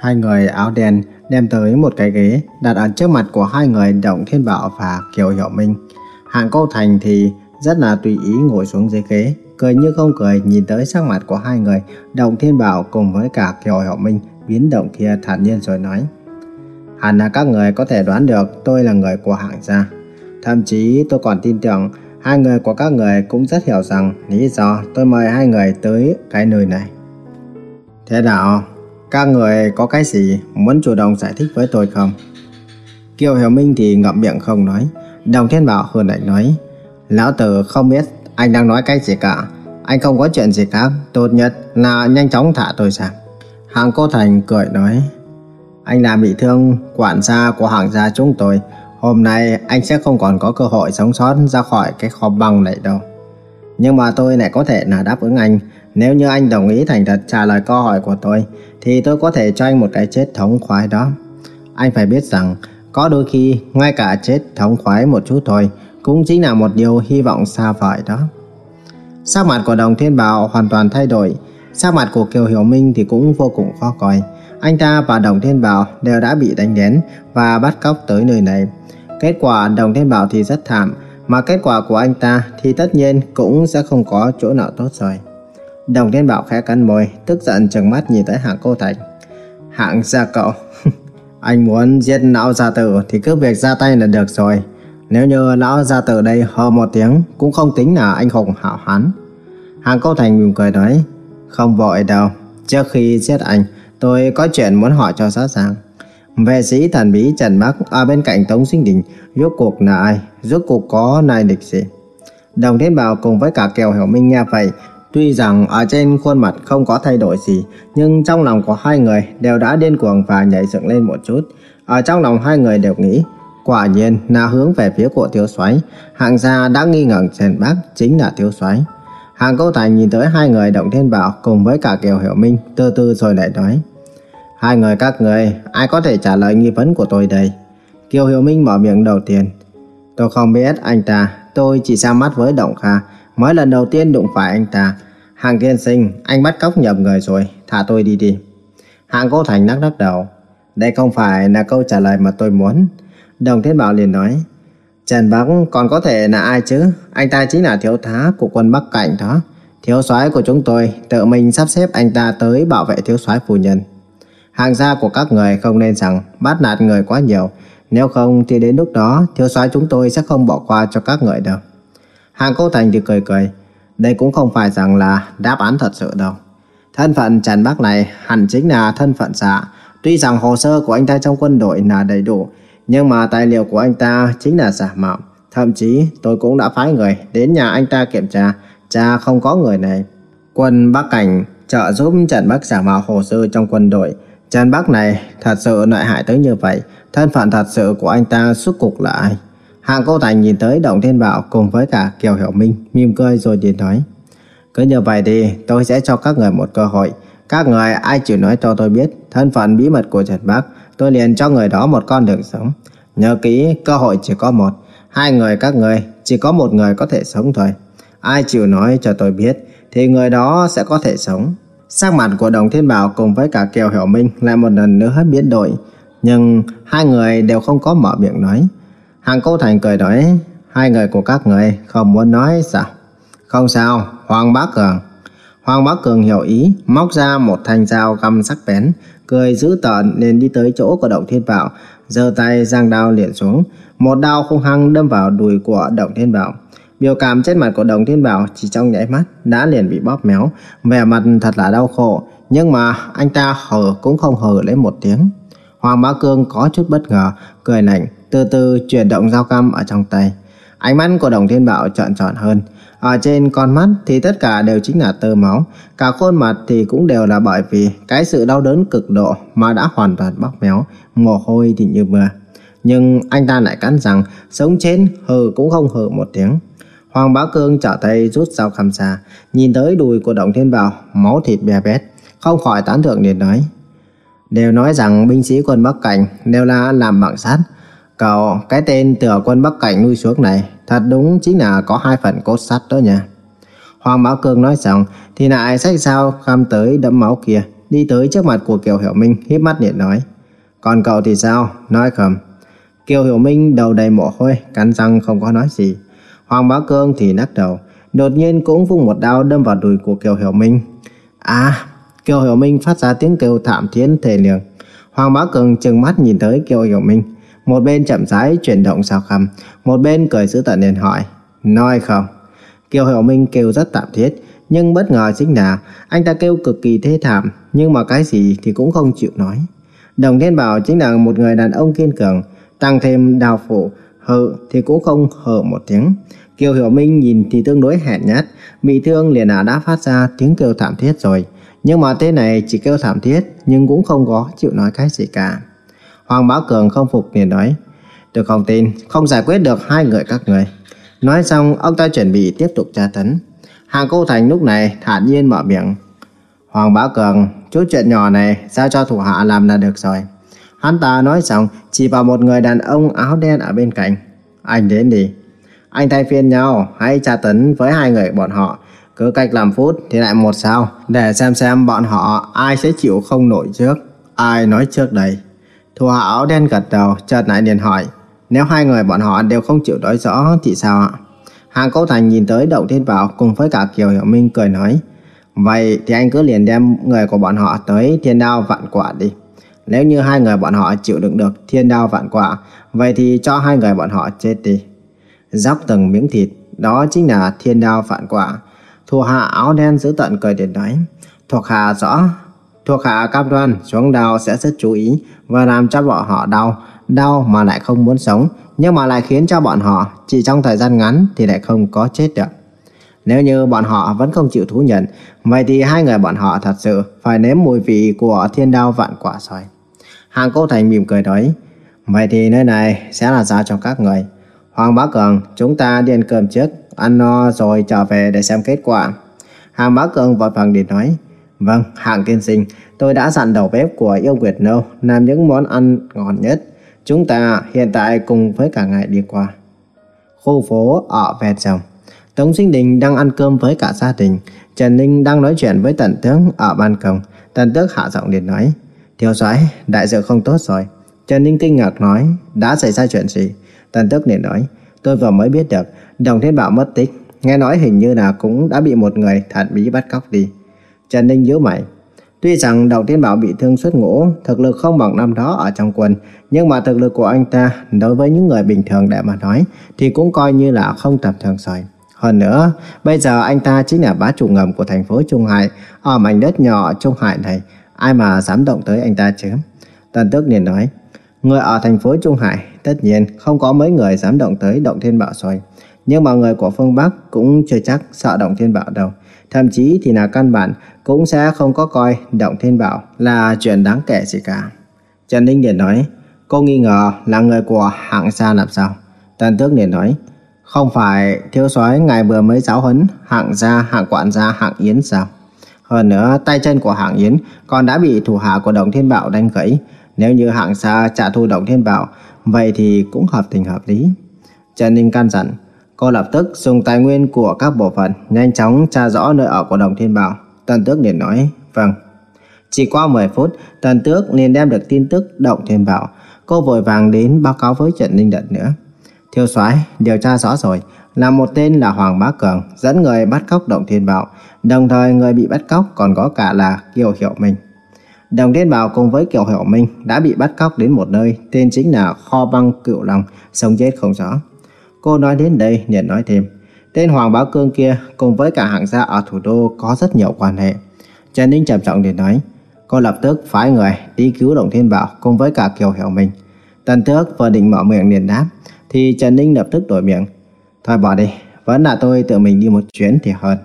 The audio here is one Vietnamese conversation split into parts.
Hai người áo đen đem tới một cái ghế đặt ở trước mặt của hai người Động Thiên Bảo và Kiều Hiểu Minh. Hạng Câu Thành thì rất là tùy ý ngồi xuống dưới ghế, cười như không cười nhìn tới sắc mặt của hai người Động Thiên Bảo cùng với cả Kiều Hiểu Minh biến động kia thản nhiên rồi nói. Hẳn là các người có thể đoán được tôi là người của hạng gia. Thậm chí tôi còn tin tưởng hai người của các người cũng rất hiểu rằng lý do tôi mời hai người tới cái nơi này. Thế nào? Các người có cái gì muốn chủ động giải thích với tôi không? Kiều Hiểu Minh thì ngậm miệng không nói. Đồng Thiên Bảo hờn lạnh nói. Lão tử không biết anh đang nói cái gì cả. Anh không có chuyện gì khác. Tốt nhất là nhanh chóng thả tôi ra. Hạng Cô Thành cười nói. Anh là bị thương quản gia của hàng gia chúng tôi. Hôm nay anh sẽ không còn có cơ hội sống sót ra khỏi cái kho băng này đâu. Nhưng mà tôi lại có thể là đáp ứng anh. Nếu như anh đồng ý thành thật trả lời câu hỏi của tôi, thì tôi có thể cho anh một cái chết thống khoái đó. Anh phải biết rằng, có đôi khi ngay cả chết thống khoái một chút thôi, cũng chính là một điều hy vọng xa vời đó. Sắc mặt của Đồng Thiên Bảo hoàn toàn thay đổi, sắc mặt của Kiều Hiểu Minh thì cũng vô cùng khó coi. Anh ta và Đồng Thiên Bảo đều đã bị đánh đến và bắt cóc tới nơi này. Kết quả Đồng Thiên Bảo thì rất thảm, mà kết quả của anh ta thì tất nhiên cũng sẽ không có chỗ nào tốt rồi. Đồng Thiên Bảo khẽ cắn môi, tức giận trừng mắt nhìn tới hạng cô Thành. Hạng gia cậu, anh muốn giết lão gia tử thì cứ việc ra tay là được rồi. Nếu như lão gia tử đây hờ một tiếng cũng không tính là anh hùng hảo hán. Hạng cô Thành mỉm cười nói, không vội đâu, trước khi giết anh, tôi có chuyện muốn hỏi cho rõ ràng. Vệ sĩ thần bí Trần Bắc ở bên cạnh Tống Sinh Đình, rốt cuộc là ai, rốt cuộc có nai địch gì? Đồng Thiên Bảo cùng với cả Kiều Hiểu Minh nghe vậy Tuy rằng ở trên khuôn mặt không có thay đổi gì, nhưng trong lòng của hai người đều đã điên cuồng và nhảy dựng lên một chút. Ở trong lòng hai người đều nghĩ, quả nhiên là hướng về phía của thiếu soái hạng gia đã nghi ngờ Trần Bắc chính là thiếu soái Hàng câu thành nhìn tới hai người động thiên bảo cùng với cả Kiều Hiểu Minh, từ từ rồi lại nói. Hai người các người, ai có thể trả lời nghi vấn của tôi đây? Kiều Hiểu Minh mở miệng đầu tiên. Tôi không biết anh ta, tôi chỉ ra mắt với Động Kha, Mới lần đầu tiên đụng phải anh ta, Hàng tiên sinh Anh bắt cóc nhầm người rồi, Thả tôi đi đi. Hàng cố thành lắc lắc đầu. Đây không phải là câu trả lời mà tôi muốn. Đồng Thiên Bảo liền nói, Trần Bắc còn có thể là ai chứ? Anh ta chính là thiếu tá của quân Bắc Cảnh đó. Thiếu soái của chúng tôi Tự mình sắp xếp anh ta tới bảo vệ thiếu soái phu nhân. Hàng gia của các người không nên rằng Bắt nạt người quá nhiều. Nếu không thì đến lúc đó, Thiếu soái chúng tôi sẽ không bỏ qua cho các người đâu. Hàng Cố Thành thì cười cười. Đây cũng không phải rằng là đáp án thật sự đâu. Thân phận Trần Bắc này hẳn chính là thân phận giả. Tuy rằng hồ sơ của anh ta trong quân đội là đầy đủ, nhưng mà tài liệu của anh ta chính là giả mạo. Thậm chí tôi cũng đã phái người đến nhà anh ta kiểm tra, cha không có người này. Quân Bắc Cảnh trợ giúp Trần Bắc giả mạo hồ sơ trong quân đội. Trần Bắc này thật sự lợi hại tới như vậy, thân phận thật sự của anh ta suốt cục là ai? Hạng Cô Thành nhìn tới Động Thiên Bảo cùng với cả Kiều Hiểu Minh, mỉm cười rồi liền nói. Cứ như vậy thì tôi sẽ cho các người một cơ hội. Các người ai chịu nói cho tôi biết thân phận bí mật của Trần Bắc, tôi liền cho người đó một con đường sống. Nhớ kỹ, cơ hội chỉ có một. Hai người các người, chỉ có một người có thể sống thôi. Ai chịu nói cho tôi biết, thì người đó sẽ có thể sống. Sắc mặt của Đồng Thiên Bảo cùng với cả Kiều Hiểu Minh lại một lần nữa biến đổi. Nhưng hai người đều không có mở miệng nói. Hàng Cố Thành cười nói, hai người của các người không muốn nói sao? Không sao, Hoàng Bá Cường. Hoàng Bá Cường hiểu ý, móc ra một thanh dao găm sắc bén, cười dữ tợn nên đi tới chỗ của Động Thiên Bảo, giơ tay giang đao liền xuống, một đao hung hăng đâm vào đùi của Động Thiên Bảo. Biểu cảm trên mặt của Đồng Thiên Bảo chỉ trong nháy mắt đã liền bị bóp méo, vẻ mặt thật là đau khổ, nhưng mà anh ta hờ cũng không hờ lấy một tiếng. Hoàng Bá Cương có chút bất ngờ, cười lạnh, từ từ chuyển động dao cam ở trong tay. Ánh mắt của Đồng Thiên Bảo trợn tròn hơn. Ở trên con mắt thì tất cả đều chính là tơ máu. Cả khuôn mặt thì cũng đều là bởi vì cái sự đau đớn cực độ mà đã hoàn toàn bóc méo, mồ hôi thì như mưa. Nhưng anh ta lại cắn rằng sống chết hừ cũng không hừ một tiếng. Hoàng Bá Cương trở tay rút dao cam ra, nhìn tới đùi của Đồng Thiên Bảo, máu thịt bè bét, không khỏi tán thưởng liền nói. Đều nói rằng binh sĩ quân Bắc Cảnh đều là làm bằng sát Cậu, cái tên từ quân Bắc Cảnh nuôi xuống này thật đúng chính là có hai phần cốt sắt đó nha. Hoàng Bảo Cương nói xong thì lại sách sao khăm tới đẫm máu kia, đi tới trước mặt của Kiều Hiểu Minh, híp mắt điện nói. Còn cậu thì sao? Nói không? Kiều Hiểu Minh đầu đầy mồ hôi, cắn răng không có nói gì. Hoàng Bá Cương thì nắc đầu, đột nhiên cũng vung một đao đâm vào đùi của Kiều Hiểu Minh. À, Kiều Hiểu Minh phát ra tiếng kêu thảm thiết thề liền Hoàng Bá Cường trừng mắt nhìn tới Kiều Hiểu Minh, một bên chậm rãi chuyển động sao khăm, một bên cười giữ tận liền hỏi, nói không? Kiều Hiểu Minh kêu rất tạm thiết, nhưng bất ngờ chính là anh ta kêu cực kỳ thê thảm, nhưng mà cái gì thì cũng không chịu nói. Đồng Thiên Bảo chính là một người đàn ông kiên cường, tăng thêm đào phụ, hự thì cũng không hở một tiếng. Kiều Hiểu Minh nhìn thì tương đối hẹn nhát, bị thương liền đã phát ra tiếng kêu thảm thiết rồi. Nhưng mà thế này chỉ kêu thảm thiết, nhưng cũng không có chịu nói cái gì cả. Hoàng Bá Cường không phục liền nói, tôi không tin, không giải quyết được hai người các người. Nói xong, ông ta chuẩn bị tiếp tục tra tấn. Hàng Cô Thành lúc này thản nhiên mở miệng. Hoàng Bá Cường, chút chuyện nhỏ này giao cho thủ hạ làm là được rồi. Hắn ta nói xong, chỉ vào một người đàn ông áo đen ở bên cạnh. Anh đến đi. Anh thay phiên nhau, hãy tra tấn với hai người bọn họ. Cứ cách làm phút thì lại một sao, để xem xem bọn họ ai sẽ chịu không nổi trước. Ai nói trước đây? Thủ hạ áo đen gật đầu, chợt lại liền hỏi. Nếu hai người bọn họ đều không chịu nói rõ thì sao ạ? Hàng cố Thành nhìn tới Đậu Thiên Bảo cùng với cả Kiều Hiểu Minh cười nói. Vậy thì anh cứ liền đem người của bọn họ tới thiên đao vạn quả đi. Nếu như hai người bọn họ chịu đựng được thiên đao vạn quả, vậy thì cho hai người bọn họ chết đi. Dóc từng miếng thịt, đó chính là thiên đao vạn quả. Thuộc hạ áo đen giữ tận cười điện nói. Thuộc hạ rõ, thuộc hạ cam đoan xuống đau sẽ rất chú ý và làm cho bọn họ đau, đau mà lại không muốn sống, nhưng mà lại khiến cho bọn họ chỉ trong thời gian ngắn thì lại không có chết được. Nếu như bọn họ vẫn không chịu thú nhận, vậy thì hai người bọn họ thật sự phải nếm mùi vị của thiên đao vạn quả rồi. Hàng Cô Thành mỉm cười nói, vậy thì nơi này sẽ là giao cho các người. Hoàng Bá Cường, chúng ta đi ăn cơm trước, ăn no rồi trở về để xem kết quả. Hàng Bá Cường vội vàng đi nói, vâng, hạng Tiên Sinh, tôi đã dặn đầu bếp của Yêu Nguyệt Nâu làm những món ăn ngon nhất. Chúng ta hiện tại cùng với cả ngày đi qua. Khu phố ở ven sông. Tống Sinh Đình đang ăn cơm với cả gia đình. Trần Ninh đang nói chuyện với Tần Tướng ở ban công. Tần Tước hạ giọng liền nói. Thiếu soái, đại sự không tốt rồi. Trần Ninh kinh ngạc nói, đã xảy ra chuyện gì? Tần Tước liền nói, tôi vừa mới biết được, Đồng Thiên Bảo mất tích. Nghe nói hình như là cũng đã bị một người thản bí bắt cóc đi. Trần Ninh nhớ mày. Tuy rằng Đậu Thiên Bảo bị thương xuất ngũ, thực lực không bằng năm đó ở trong quân, nhưng mà thực lực của anh ta đối với những người bình thường để mà nói thì cũng coi như là không tầm thường rồi. Hơn nữa, bây giờ anh ta chính là bá chủ ngầm của thành phố Trung Hải, ở mảnh đất nhỏ Trung Hải này, ai mà dám động tới anh ta chứ? Tần Tước liền nói, người ở thành phố Trung Hải tất nhiên không có mấy người dám động tới Động Thiên Bảo rồi. Nhưng mà người của phương Bắc cũng chưa chắc sợ Động Thiên Bảo đâu. Thậm chí thì là căn bản cũng sẽ không có coi Động Thiên Bảo là chuyện đáng kể gì cả. Trần Ninh liền nói, cô nghi ngờ là người của hạng gia làm sao? Tần Tước liền nói, không phải thiếu soái ngài vừa mới giáo huấn hạng gia, hạng quản gia, hạng yến sao? Hơn nữa, tay chân của hạng yến còn đã bị thủ hạ của Động Thiên Bảo đánh gãy. Nếu như hạng gia trả thù Động Thiên Bảo, vậy thì cũng hợp tình hợp lý. Trần Ninh căn dặn, cô lập tức dùng tài nguyên của các bộ phận nhanh chóng tra rõ nơi ở của Đồng Thiên Bảo. Tần Tước liền nói, vâng. Chỉ qua 10 phút, Tần Tước liền đem được tin tức Động Thiên Bảo. Cô vội vàng đến báo cáo với Trần Ninh Đận nữa. Thiêu soái điều tra rõ rồi, là một tên là Hoàng Bá Cường dẫn người bắt cóc Động Thiên Bảo, đồng thời người bị bắt cóc còn có cả là Kiều Hiểu Minh. Đồng Thiên Bảo cùng với Kiều Hiểu Minh đã bị bắt cóc đến một nơi tên chính là Kho Băng Cựu Long, sống chết không rõ. Cô nói đến đây liền nói thêm, tên Hoàng Bá Cương kia cùng với cả hạng gia ở thủ đô có rất nhiều quan hệ. Trần Ninh trầm trọng liền nói, cô lập tức phái người đi cứu Đồng Thiên Bảo cùng với cả Kiều Hiểu Minh. Tần Tước vừa định mở miệng liền đáp, thì Trần Ninh lập tức đổi miệng. Thôi bỏ đi, vẫn là tôi tự mình đi một chuyến thì hơn.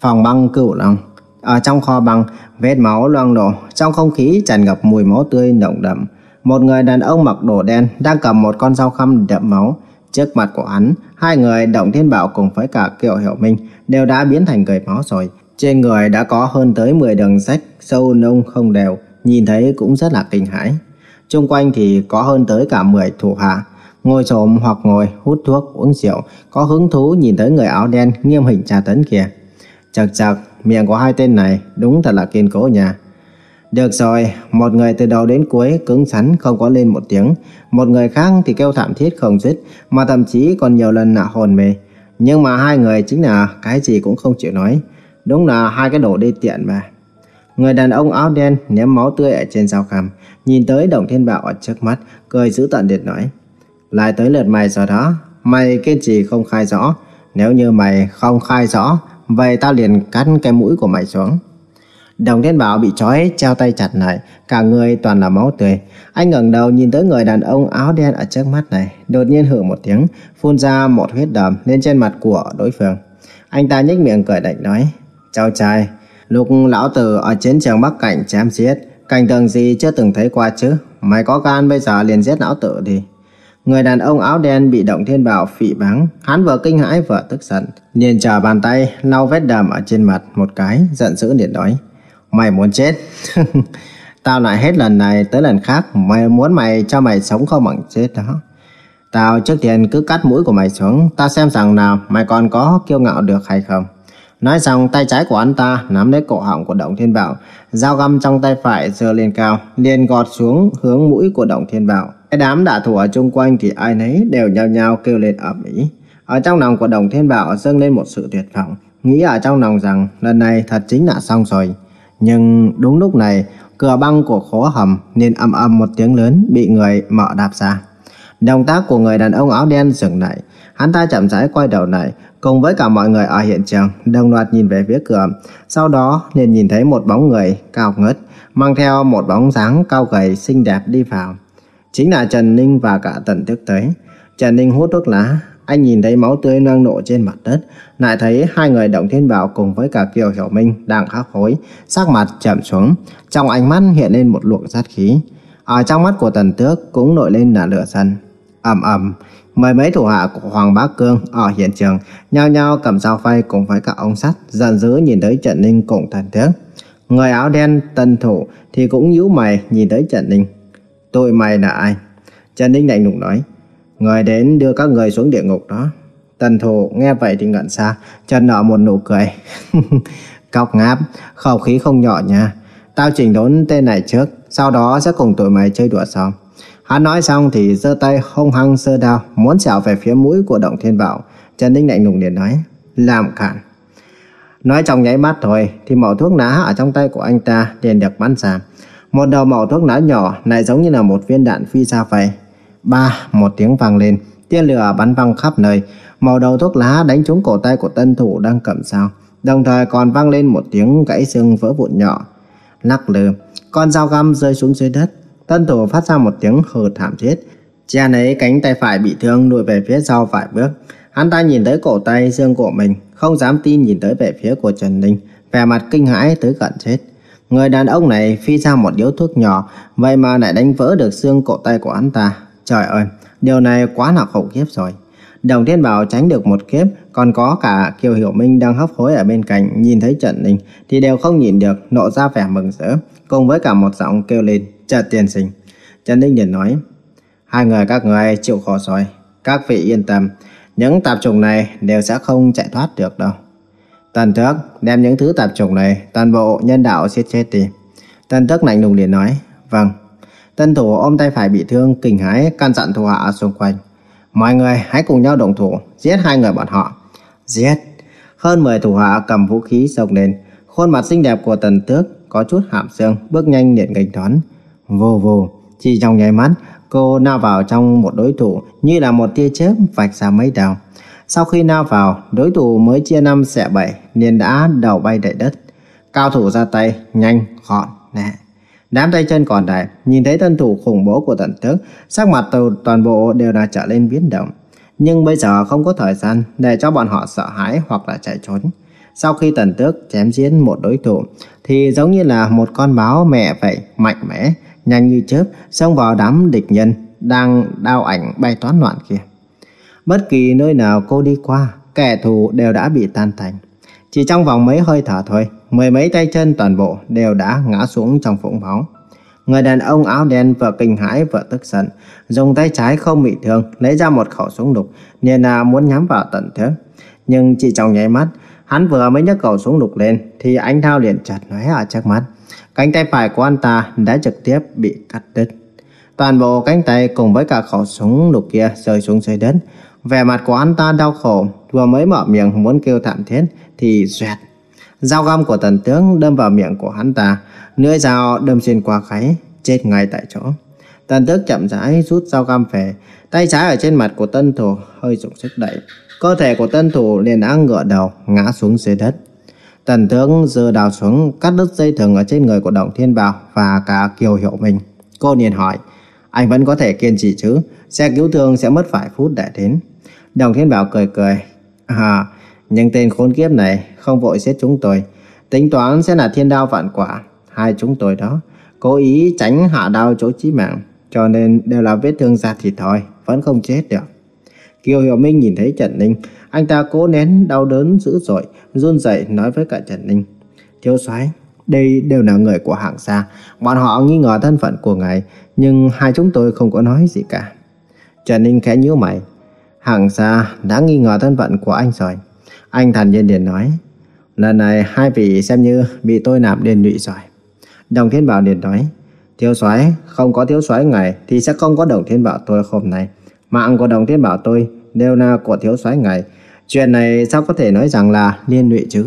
Phòng băng cựu long Ở trong kho băng, vết máu loang lộ, trong không khí tràn ngập mùi máu tươi nồng đậm. Một người đàn ông mặc đồ đen đang cầm một con dao khăm đậm máu. Trước mặt của hắn, hai người Động Thiên Bảo cùng với cả Kiều Hiểu Minh đều đã biến thành người máu rồi. Trên người đã có hơn tới 10 đường rách sâu nông không đều, nhìn thấy cũng rất là kinh hãi. Trung quanh thì có hơn tới cả 10 thủ hạ, ngồi xổm hoặc ngồi hút thuốc uống rượu, có hứng thú nhìn tới người áo đen nghiêm hình tra tấn kia Chật chật, miệng của hai tên này đúng thật là kiên cố nha. Được rồi, một người từ đầu đến cuối cứng rắn không có lên một tiếng, một người khác thì kêu thảm thiết không dứt, mà thậm chí còn nhiều lần nạ hồn mê. Nhưng mà hai người chính là cái gì cũng không chịu nói, đúng là hai cái đồ đi tiện mà. Người đàn ông áo đen ném máu tươi ở trên dao khảm, nhìn tới Đồng Thiên Bảo ở trước mắt, cười giữ tận điệt nói. Lại tới lượt mày rồi đó, mày kiên trì không khai rõ. Nếu như mày không khai rõ, vậy tao liền cắt cái mũi của mày xuống. Đồng Thiên Bảo bị trói treo tay chặt lại, cả người toàn là máu tươi. Anh ngẩng đầu nhìn tới người đàn ông áo đen ở trước mắt này, đột nhiên hử một tiếng, phun ra một huyết đầm lên trên mặt của đối phương. Anh ta nhếch miệng cười đạnh nói: chào trai, lúc lão tử ở chiến trường Bắc Cảnh chém giết, cảnh tượng gì chưa từng thấy qua chứ? Mày có gan bây giờ liền giết lão tử đi." Người đàn ông áo đen bị động thiên bảo phỉ báng, hắn vừa kinh hãi vừa tức giận, liền trở bàn tay lau vết đầm ở trên mặt một cái, giận dữ liền nói: Mày muốn chết. Tao lại hết lần này tới lần khác, Mày muốn mày cho mày sống không bằng chết đó. Tao trước tiên cứ cắt mũi của mày xuống Tao xem rằng nào, mày còn có kiêu ngạo được hay không. Nói xong, tay trái của anh ta nắm lấy cổ họng của Động Thiên Bảo, Dao găm trong tay phải giơ lên cao, liền gọt xuống hướng mũi của Động Thiên Bảo. Cái đám đạ thủ ở chung quanh thì ai nấy đều nhao nhao kêu lên ầm ĩ. Ở trong lòng của Đồng Thiên Bảo dâng lên một sự tuyệt vọng, Nghĩ ở trong lòng rằng lần này thật chính là xong rồi nhưng đúng lúc này, cửa băng của khố hầm nên âm âm một tiếng lớn bị người mở đạp ra. Động tác của người đàn ông áo đen dừng lại, hắn ta chậm rãi quay đầu lại, cùng với cả mọi người ở hiện trường đồng loạt nhìn về phía cửa. Sau đó liền nhìn thấy một bóng người cao ngất, mang theo một bóng dáng cao gầy xinh đẹp đi vào. Chính là Trần Ninh và cả Tần Tức tới. Trần Ninh hút thuốc lá, anh nhìn thấy máu tươi loang lộ trên mặt đất, lại thấy hai người Động Thiên Bảo cùng với cả Kiều Hiểu Minh đang khắc hối, sắc mặt chậm xuống, trong ánh mắt hiện lên một luồng sát khí. Ở trong mắt của Tần Tước cũng nổi lên là lửa sân. ầm ầm, mười mấy thủ hạ của Hoàng Bá Cương ở hiện trường nhao nhao cầm dao phay cùng với cả ông sắt, giận dữ nhìn tới Trần Ninh cùng Tần Tước. Người áo đen tân thủ thì cũng nhíu mày nhìn tới Trần Ninh. tôi mày là ai? Trần Ninh lạnh lùng nói. Người đến đưa các người xuống địa ngục đó. Tần thủ nghe vậy thì ngẩn xa, chân nở một nụ cười. Cọc ngáp, khẩu khí không nhỏ nha. Tao chỉnh đốn tên này trước, sau đó sẽ cùng tụi mày chơi đùa xong. Hắn nói xong thì giơ tay hung hăng sơ đao, muốn xẻo về phía mũi của Động Thiên Bảo. Trần Đinh lạnh lùng liền nói, làm cản. Nói trong nháy mắt thôi thì mẩu thuốc lá ở trong tay của anh ta liền được bắn ra. Một đầu mẩu thuốc lá nhỏ lại giống như là một viên đạn phi ra vậy. Ba, một tiếng vang lên, tia lửa bắn văng khắp nơi, màu đầu thuốc lá đánh trúng cổ tay của tân thủ đang cầm dao, đồng thời còn vang lên một tiếng gãy xương vỡ vụn nhỏ. Lắc lư, con dao găm rơi xuống dưới đất, tân thủ phát ra một tiếng hừ thảm thiết, che lấy cánh tay phải bị thương lùi về phía sau vài bước. Hắn ta nhìn tới cổ tay xương của mình, không dám tin nhìn tới về phía của Trần Ninh, vẻ mặt kinh hãi tới gần chết. Người đàn ông này phi ra một điếu thuốc nhỏ, vậy mà lại đánh vỡ được xương cổ tay của hắn ta. Trời ơi, điều này quá là khủng khiếp rồi. Đồng Thiên Bảo tránh được một kiếp, còn có cả Kiều Hiểu Minh đang hấp hối ở bên cạnh nhìn thấy Trần Ninh thì đều không nhìn được, nộ ra vẻ mừng rỡ, cùng với cả một giọng kêu lên, "Trần tiên sinh." Trần Ninh liền nói, "Hai người các người chịu khổ rồi, các vị yên tâm, những tạp trùng này đều sẽ không chạy thoát được đâu." Tần Thước đem những thứ tạp trùng này toàn bộ nhân đạo giết chết đi. Tần Thước lạnh lùng liền nói, "Vâng." Tân thủ ôm tay phải bị thương, kinh hãi căn dặn thủ hạ xung quanh. Mọi người hãy cùng nhau đồng thủ, giết hai người bọn họ. Giết! Hơn 10 thủ hạ cầm vũ khí xông lên. Khuôn mặt xinh đẹp của tần tước có chút hàm xương, bước nhanh điện gành toán Vô vô, chỉ trong nháy mắt, cô lao vào trong một đối thủ như là một tia chớp vạch ra mấy đào. Sau khi lao vào, đối thủ mới chia năm xẻ bảy, liền đã đầu bay đầy đất. Cao thủ ra tay, nhanh, gọn, nẹ. Đám tay chân còn lại nhìn thấy thân thủ khủng bố của tần tước, sắc mặt từ toàn bộ đều là trở lên biến động. Nhưng bây giờ không có thời gian để cho bọn họ sợ hãi hoặc là chạy trốn. Sau khi tần tước chém giết một đối thủ thì giống như là một con báo mẹ vậy, mạnh mẽ, nhanh như chớp xông vào đám địch nhân đang đao ảnh bay toán loạn kia. Bất kỳ nơi nào cô đi qua, kẻ thù đều đã bị tan thành. Chỉ trong vòng mấy hơi thở thôi, mười mấy tay chân toàn bộ đều đã ngã xuống trong vũng máu. Người đàn ông áo đen vừa kinh hãi vừa tức giận, dùng tay trái không bị thương lấy ra một khẩu súng lục, liền là muốn nhắm vào tận thế. Nhưng chỉ trong nháy mắt, Hắn vừa mới nhấc khẩu súng lục lên thì anh thao liền chặt lóe ở trước mắt. Cánh tay phải của anh ta đã trực tiếp bị cắt đứt. Toàn bộ cánh tay cùng với cả khẩu súng lục kia rơi xuống dưới đất. Vẻ mặt của anh ta đau khổ, vừa mới mở miệng muốn kêu thảm thiết thì xoẹt. Dao găm của tần tướng đâm vào miệng của hắn ta, lưỡi dao đâm xuyên qua gáy, chết ngay tại chỗ. Tần tước chậm rãi rút dao găm về, tay trái ở trên mặt của tân thủ hơi dùng sức đẩy. Cơ thể của tân thủ liền đã ngựa đầu, ngã xuống dưới đất. Tần tướng giơ đào xuống, cắt đứt dây thừng ở trên người của Đồng Thiên Bảo và cả Kiều Hiệu Minh. Cô liền hỏi, anh vẫn có thể kiên trì chứ, xe cứu thương sẽ mất vài phút để đến. Đồng Thiên Bảo cười cười, à, nhưng tên khốn kiếp này không vội giết chúng tôi. Tính toán sẽ là thiên đao vạn quả, hai chúng tôi đó. Cố ý tránh hạ đao chỗ chí mạng, cho nên đều là vết thương da thịt thôi, vẫn không chết được. Kiều Hiểu Minh nhìn thấy Trần Ninh, anh ta cố nén đau đớn dữ dội, run rẩy nói với cả Trần Ninh. Thiếu soái, đây đều là người của hạng xa, bọn họ nghi ngờ thân phận của ngài, nhưng hai chúng tôi không có nói gì cả. Trần Ninh khẽ nhíu mày, hạng xa đã nghi ngờ thân phận của anh rồi. Anh Thần nhiên liền nói, lần này hai vị xem như bị tôi nạp đền lụy rồi. Đồng Thiên Bảo liền nói, thiếu soái không có thiếu soái ngài thì sẽ không có Đồng Thiên Bảo tôi hôm nay. Mạng của Đồng Thiên Bảo tôi đều là của thiếu soái ngài. Chuyện này sao có thể nói rằng là liên lụy chứ?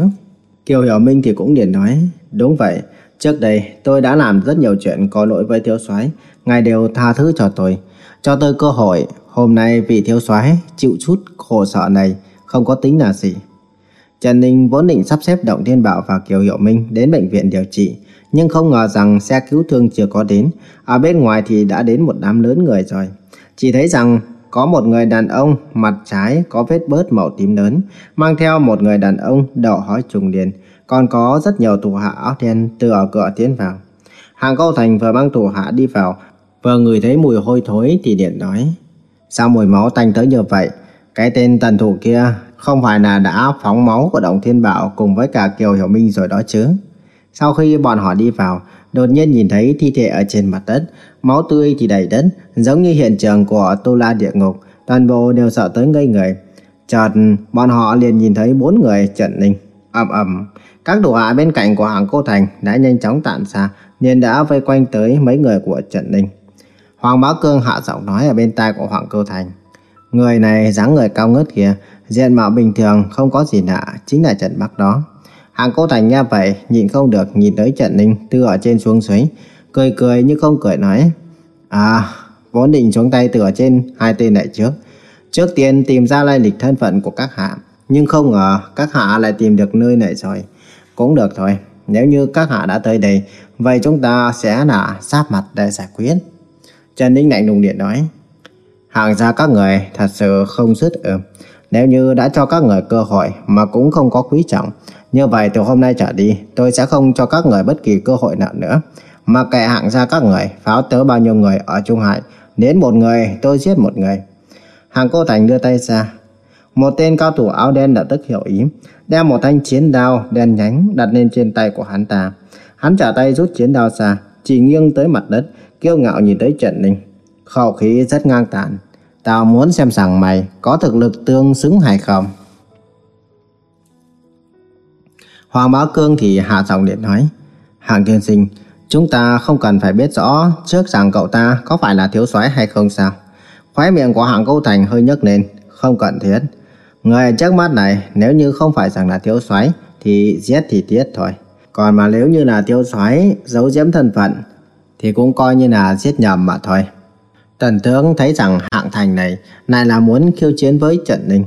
Kiều Hiểu Minh thì cũng liền nói, đúng vậy, trước đây tôi đã làm rất nhiều chuyện có lỗi với thiếu soái, ngài đều tha thứ cho tôi, cho tôi cơ hội. Hôm nay vì thiếu soái chịu chút khổ sở này, không có tính là gì. Trần Ninh vốn định sắp xếp Động Thiên Bảo và Kiều hiệu Minh đến bệnh viện điều trị, nhưng không ngờ rằng xe cứu thương chưa có đến, ở bên ngoài thì đã đến một đám lớn người rồi. Chỉ thấy rằng có một người đàn ông mặt trái có vết bớt màu tím lớn, mang theo một người đàn ông đậu hói trùng điền. còn có rất nhiều thủ hạ áo đen từ ở cửa tiến vào. Hàng câu thành vừa mang thủ hạ đi vào, vừa ngửi thấy mùi hôi thối thì điện nói, sao mùi máu tanh tới như vậy? Cái tên tần thủ kia không phải là đã phóng máu của Động Thiên Bảo cùng với cả Kiều Hiểu Minh rồi đó chứ? Sau khi bọn họ đi vào, đột nhiên nhìn thấy thi thể ở trên mặt đất, máu tươi thì đầy đất, giống như hiện trường của Tu La Địa Ngục, toàn bộ đều sợ tới ngây người. Chợt, bọn họ liền nhìn thấy bốn người trận Ninh. ầm ầm, các đồ hạ bên cạnh của hàng cô thành đã nhanh chóng tản ra, nên đã vây quanh tới mấy người của trận Ninh. Hoàng Bá Cương hạ giọng nói ở bên tai của Hoàng Cơ Thành. Người này dáng người cao ngất kìa, diện mạo bình thường không có gì lạ, chính là Trần Bắc đó. Hàng cô Thành nghe vậy, nhịn không được nhìn tới Trần Ninh từ ở trên xuống dưới, cười cười nhưng không cười nói. À, vốn định xuống tay từ ở trên hai tên này trước. Trước tiên tìm ra lai lịch thân phận của các hạ, nhưng không ngờ các hạ lại tìm được nơi này rồi. Cũng được thôi, nếu như các hạ đã tới đây, vậy chúng ta sẽ là sát mặt để giải quyết. Trần Ninh lạnh lùng điện nói. Hàng ra các người thật sự không dứt ừm. Nếu như đã cho các người cơ hội mà cũng không có quý trọng, như vậy từ hôm nay trở đi, tôi sẽ không cho các người bất kỳ cơ hội nào nữa. Mà kệ hạng ra các người, pháo tớ bao nhiêu người ở Trung Hải, đến một người tôi giết một người. Hàng cô Thành đưa tay ra. Một tên cao thủ áo đen đã tức hiểu ý, đem một thanh chiến đao đen nhánh đặt lên trên tay của hắn ta. Hắn trả tay rút chiến đao ra, chỉ nghiêng tới mặt đất, kiêu ngạo nhìn tới Trần Ninh. Khẩu khí rất ngang tàn. Tao muốn xem rằng mày có thực lực tương xứng hay không. Hoàng Bá Cương thì hạ giọng điện nói. Hàng tiên sinh, chúng ta không cần phải biết rõ trước rằng cậu ta có phải là thiếu soái hay không sao. Khóe miệng của hạng câu thành hơi nhấc lên, không cần thiết. Người trước mắt này nếu như không phải rằng là thiếu soái thì giết thì tiết thôi. Còn mà nếu như là thiếu soái giấu giếm thân phận thì cũng coi như là giết nhầm mà thôi. Tần tướng thấy rằng hạng thành này lại là muốn khiêu chiến với Trần Ninh.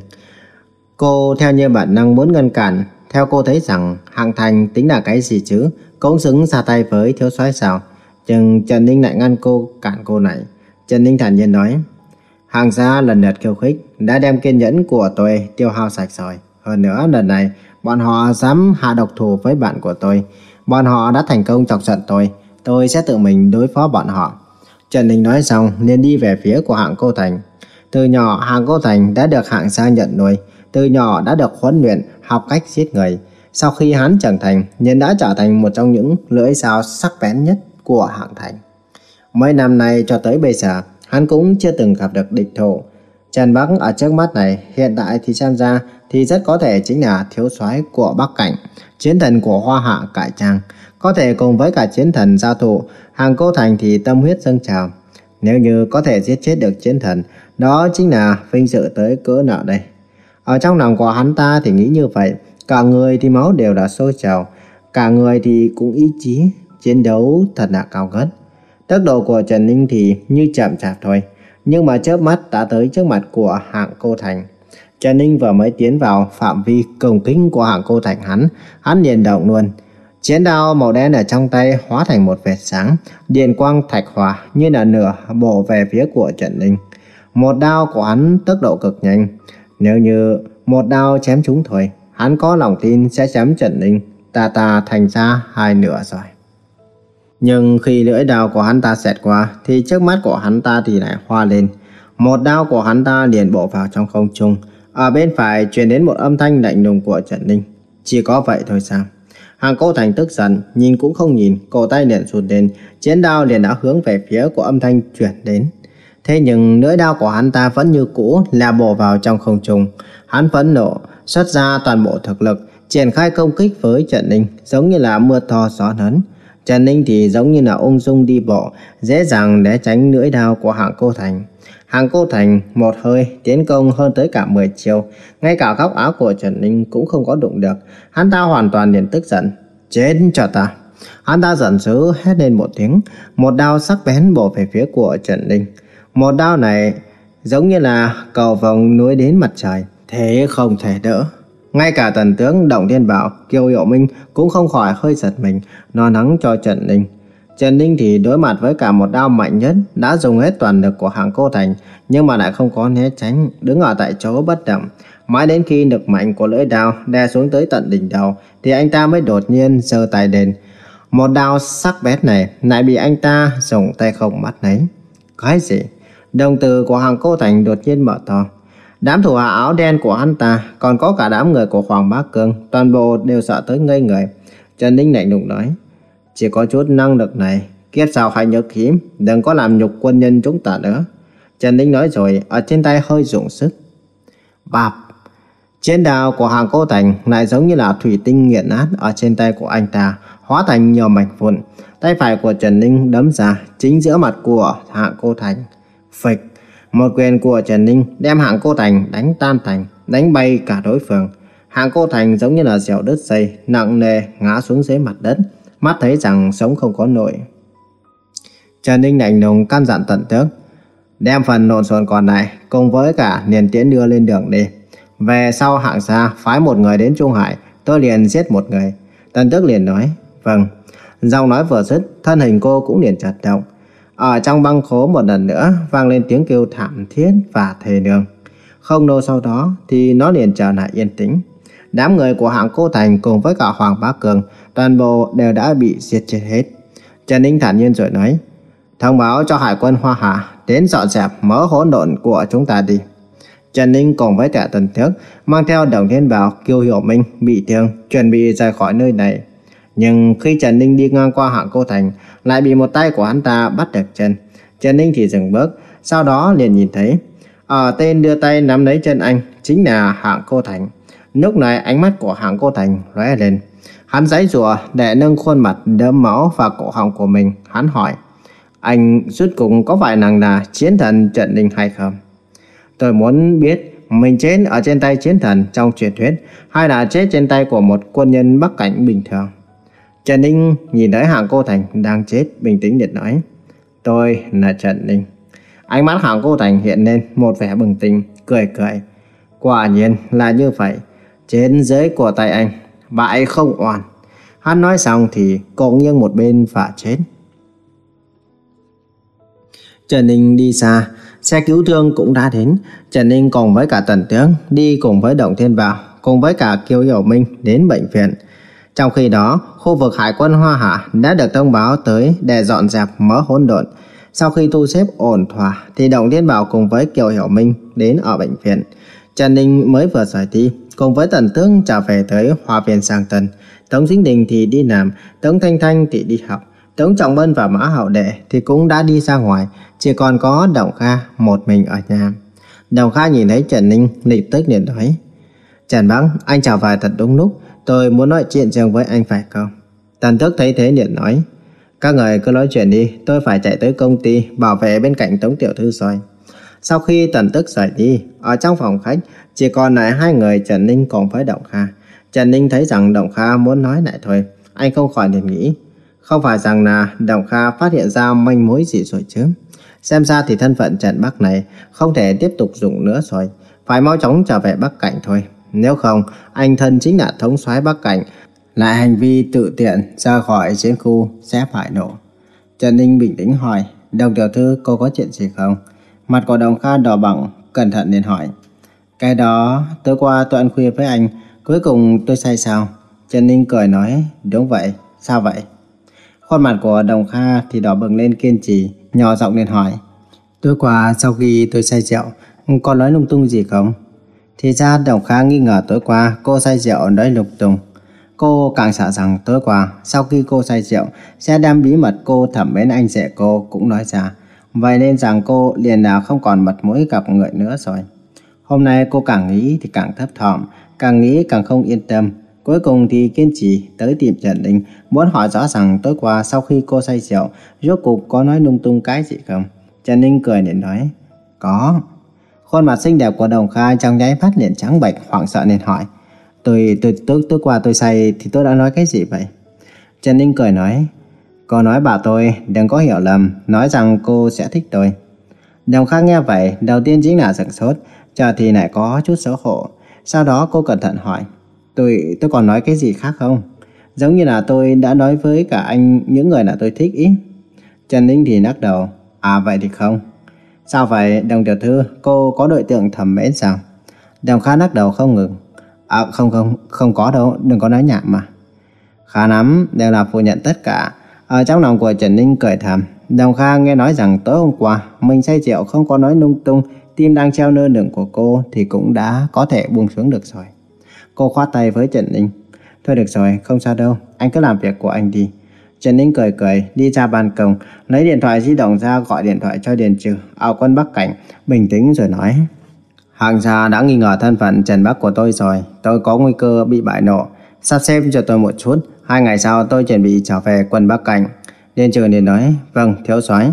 Cô theo như bản năng muốn ngăn cản, theo cô thấy rằng hạng thành tính là cái gì chứ, cũng xứng ra tay với thiếu soái sao. Nhưng Trần Ninh lại ngăn cô cản cô này. Trần Ninh thản nhiên nói, hàng gia lần lượt khiêu khích, đã đem kiên nhẫn của tôi tiêu hao sạch rồi. Hơn nữa lần này, bọn họ dám hạ độc thủ với bạn của tôi. Bọn họ đã thành công chọc giận tôi, tôi sẽ tự mình đối phó bọn họ. Trần Đình nói xong liền đi về phía của hạng cô Thành. Từ nhỏ hạng cô Thành đã được hạng gia nhận nuôi, từ nhỏ đã được huấn luyện học cách giết người. Sau khi hắn trưởng thành, liền đã trở thành một trong những lưỡi dao sắc bén nhất của hạng thành. Mấy năm nay cho tới bây giờ, hắn cũng chưa từng gặp được địch thủ. Trần Bắc ở trước mắt này hiện tại thì xem ra thì rất có thể chính là thiếu soái của Bắc Cảnh, chiến thần của Hoa Hạ Cải Trang, có thể cùng với cả chiến thần giao thủ, hàng cô thành thì tâm huyết dâng trào. Nếu như có thể giết chết được chiến thần, đó chính là vinh dự tới cỡ nào đây. Ở trong lòng của hắn ta thì nghĩ như vậy, cả người thì máu đều đã sôi trào, cả người thì cũng ý chí, chiến đấu thật là cao ngất. Tốc độ của Trần Ninh thì như chậm chạp thôi, nhưng mà chớp mắt đã tới trước mặt của hạng cô thành. Trần Ninh vừa mới tiến vào phạm vi công kích của hạng cô thành hắn, hắn liền động luôn. Chiến đao màu đen ở trong tay hóa thành một vệt sáng, điện quang thạch hỏa như là nửa bổ về phía của Trần Ninh. Một đao của hắn tốc độ cực nhanh, nếu như một đao chém chúng thôi, hắn có lòng tin sẽ chém Trần Ninh, ta ta thành ra hai nửa rồi. Nhưng khi lưỡi đao của hắn ta xẹt qua, thì trước mắt của hắn ta thì lại hoa lên. Một đao của hắn ta liền bổ vào trong không trung. Ở bên phải truyền đến một âm thanh lạnh lùng của Trần Ninh. Chỉ có vậy thôi sao? Hàng cô thành tức giận, nhìn cũng không nhìn, cổ tay liền sụt lên, chiến đao liền đã hướng về phía của âm thanh chuyển đến. Thế nhưng lưỡi đao của hắn ta vẫn như cũ là bổ vào trong không trung. Hắn phẫn nộ, xuất ra toàn bộ thực lực, triển khai công kích với Trần Ninh, giống như là mưa to gió lớn. Trần Ninh thì giống như là ung dung đi bộ, dễ dàng để tránh lưỡi đao của hạng cô thành. Hàng cô thành một hơi tiến công hơn tới cả 10 chiều, ngay cả góc áo của Trần Ninh cũng không có đụng được. Hắn ta hoàn toàn liền tức giận. Chết cho ta! Hắn ta giận dữ hét lên một tiếng, một đao sắc bén bổ về phía của Trần Ninh. Một đao này giống như là cầu vòng núi đến mặt trời, thế không thể đỡ. Ngay cả tần tướng Động Thiên Bảo, Kiều Hiệu Minh cũng không khỏi hơi giật mình, lo lắng cho Trần Ninh. Trần Ninh thì đối mặt với cả một đao mạnh nhất, đã dùng hết toàn lực của hạng cô thành, nhưng mà lại không có né tránh, đứng ở tại chỗ bất động. Mãi đến khi lực mạnh của lưỡi đao đè xuống tới tận đỉnh đầu, thì anh ta mới đột nhiên giơ tay đền Một đao sắc bén này lại bị anh ta dùng tay không bắt lấy. Cái gì? Đồng từ của hàng cô thành đột nhiên mở to. Đám thủ hạ áo đen của anh ta, còn có cả đám người của Hoàng Bá Cương, toàn bộ đều sợ tới ngây người. Trần Ninh lạnh lùng nói, chỉ có chút năng lực này, kiếp sau hãy nhớ kiếm, đừng có làm nhục quân nhân chúng ta nữa. Trần Ninh nói rồi, ở trên tay hơi dụng sức. Bạp! Trên đao của hàng cô thành lại giống như là thủy tinh nghiện nát ở trên tay của anh ta, hóa thành nhiều mảnh vụn. Tay phải của Trần Ninh đấm ra chính giữa mặt của hạng cô thành. Phịch! Một quyền của Trần Ninh đem hạng cô thành đánh tan thành, đánh bay cả đối phương. Hạng cô thành giống như là dẻo đứt dây, nặng nề ngã xuống dưới mặt đất, mắt thấy rằng sống không có nổi. Trần Ninh lạnh lùng căn dặn tận tước, đem phần nộn xộn còn này cùng với cả liền tiễn đưa lên đường đi. Về sau hạng xa phái một người đến Trung Hải, tôi liền giết một người. Tần tước liền nói, vâng. Giọng nói vừa dứt, thân hình cô cũng liền chật động. Ở trong băng khố một lần nữa vang lên tiếng kêu thảm thiết và thề nương. Không lâu sau đó thì nó liền trở lại yên tĩnh. Đám người của hạng cô thành cùng với cả Hoàng Bá Cường toàn bộ đều đã bị diệt chết hết. Trần Ninh thản nhiên rồi nói, thông báo cho hải quân Hoa Hạ đến dọn dẹp mớ hỗn độn của chúng ta đi. Trần Ninh cùng với cả tần thước mang theo Đồng Thiên Bảo, Kiêu Hiểu Minh bị thương, chuẩn bị rời khỏi nơi này. Nhưng khi Trần Ninh đi ngang qua hạng cô thành, lại bị một tay của hắn ta bắt được chân. Trần Ninh thì dừng bước, sau đó liền nhìn thấy, ở tên đưa tay nắm lấy chân anh chính là hạng cô thành. Lúc này ánh mắt của hạng cô thành lóe lên. Hắn giãy rùa để nâng khuôn mặt đẫm máu và cổ họng của mình. Hắn hỏi, anh rốt cùng có phải nàng là chiến thần Trần Ninh hay không? Tôi muốn biết mình chết ở trên tay chiến thần trong truyền thuyết hay là chết trên tay của một quân nhân bắc cảnh bình thường. Trần Ninh nhìn thấy hạng cô Thành đang chết bình tĩnh điện nói Tôi là Trần Ninh Ánh mắt hạng cô Thành hiện lên một vẻ bừng tỉnh, cười cười Quả nhiên là như vậy Trên dưới của tay anh Bại không oan Hắn nói xong thì còn nghiêng một bên và chết Trần Ninh đi xa. Xe cứu thương cũng đã đến. Trần Ninh cùng với cả tần tướng Đi cùng với Động Thiên Bảo, Cùng với cả Kiều Hiểu Minh đến bệnh viện. Trong khi đó, Khu vực Hải quân Hoa Hạ đã được thông báo tới để dọn dẹp mớ hỗn độn. Sau khi thu xếp ổn thỏa, Thì Động Thiên Bảo cùng với Kiều Hiểu Minh đến ở bệnh viện. Trần Ninh mới vừa rời đi. Cùng với Tần Tướng trở về tới Hoa Viên Sang Tân Tống Dính Đình thì đi làm Tống Thanh Thanh thì đi học Tống Trọng Bân và Mã Hậu Đệ thì cũng đã đi ra ngoài, chỉ còn có Đồng Kha một mình ở nhà. Đồng Kha nhìn thấy Trần Ninh, lập tức liền nói, Trần băng anh chào vài thật đúng lúc, tôi muốn nói chuyện riêng với anh phải không? Tần Thức thấy thế liền nói, các người cứ nói chuyện đi, tôi phải chạy tới công ty bảo vệ bên cạnh Tống Tiểu Thư rồi. Sau khi Tần Tức rời đi, ở trong phòng khách chỉ còn lại hai người Trần Ninh cùng với Động Kha. Trần Ninh thấy rằng Động Kha muốn nói lại thôi, anh không khỏi liền nghĩ, không phải rằng là Động Kha phát hiện ra manh mối gì rồi chứ. Xem ra thì thân phận Trần Bắc này không thể tiếp tục dùng nữa rồi, phải mau chóng trở về Bắc Cảnh thôi. Nếu không, anh thân chính là thống soái Bắc Cảnh, lại hành vi tự tiện ra khỏi chiến khu sẽ phải nổ. Trần Ninh bình tĩnh hỏi, đồng tiểu thư cô có chuyện gì không? Mặt của đồng kha đỏ bỏng, cẩn thận nên hỏi. Cái đó, tối qua tôi ăn khuya với anh, cuối cùng tôi say sao? Trần Ninh cười nói, đúng vậy, sao vậy? Khuôn mặt của đồng kha thì đỏ bừng lên kiên trì, nhỏ giọng lên hỏi. Tối qua sau khi tôi say rượu, có nói lung tung gì không? Thì ra đồng kha nghi ngờ tối qua cô say rượu nói lung tung. Cô càng sợ rằng tối qua, sau khi cô say rượu, sẽ đem bí mật cô thẩm mến anh rể cô cũng nói ra. Vậy nên rằng cô liền nào không còn mặt mũi gặp người nữa rồi. Hôm nay cô càng nghĩ thì càng thấp thỏm, càng nghĩ càng không yên tâm. Cuối cùng thì kiên trì tới tìm Trần Ninh, muốn hỏi rõ rằng tối qua sau khi cô say rượu, rốt cuộc có nói lung tung cái gì không? Trần Ninh cười để nói, có. Khuôn mặt xinh đẹp của Đồng Khai trong nháy mắt liền trắng bệch, hoảng sợ nên hỏi, Tôi, tôi, tôi, tối qua tôi say thì tôi đã nói cái gì vậy? Trần Ninh cười nói, cô nói bà tôi đừng có hiểu lầm, nói rằng cô sẽ thích tôi. Đồng Khang nghe vậy, đầu tiên chính là sửng sốt, Chợt thì lại có chút xấu hổ. Sau đó cô cẩn thận hỏi, tôi, tôi còn nói cái gì khác không? Giống như là tôi đã nói với cả anh những người là tôi thích ý. Trần Ninh thì lắc đầu, à vậy thì không. Sao vậy, đồng tiểu thư, cô có đội tượng thầm mến sao? Đồng khá lắc đầu không ngừng. À không không, không có đâu, đừng có nói nhảm mà. Khá lắm, đều là phủ nhận tất cả. Ở trong lòng của Trần Ninh cười thầm, Đồng Kha nghe nói rằng tối hôm qua mình say rượu không có nói lung tung, tim đang treo nơ nửng của cô thì cũng đã có thể buông xuống được rồi. Cô khoát tay với Trần Ninh. Thôi được rồi, không sao đâu, anh cứ làm việc của anh đi. Trần Ninh cười cười, đi ra ban công, lấy điện thoại di động ra gọi điện thoại cho Điền Trừ, ảo quân Bắc Cảnh, bình tĩnh rồi nói. Hàng gia đã nghi ngờ thân phận Trần Bắc của tôi rồi, tôi có nguy cơ bị bại nộ. Sắp xếp cho tôi một chút, hai ngày sau tôi chuẩn bị trở về quân Bắc Cảnh. Điền Trừ liền nói, vâng, thiếu soái.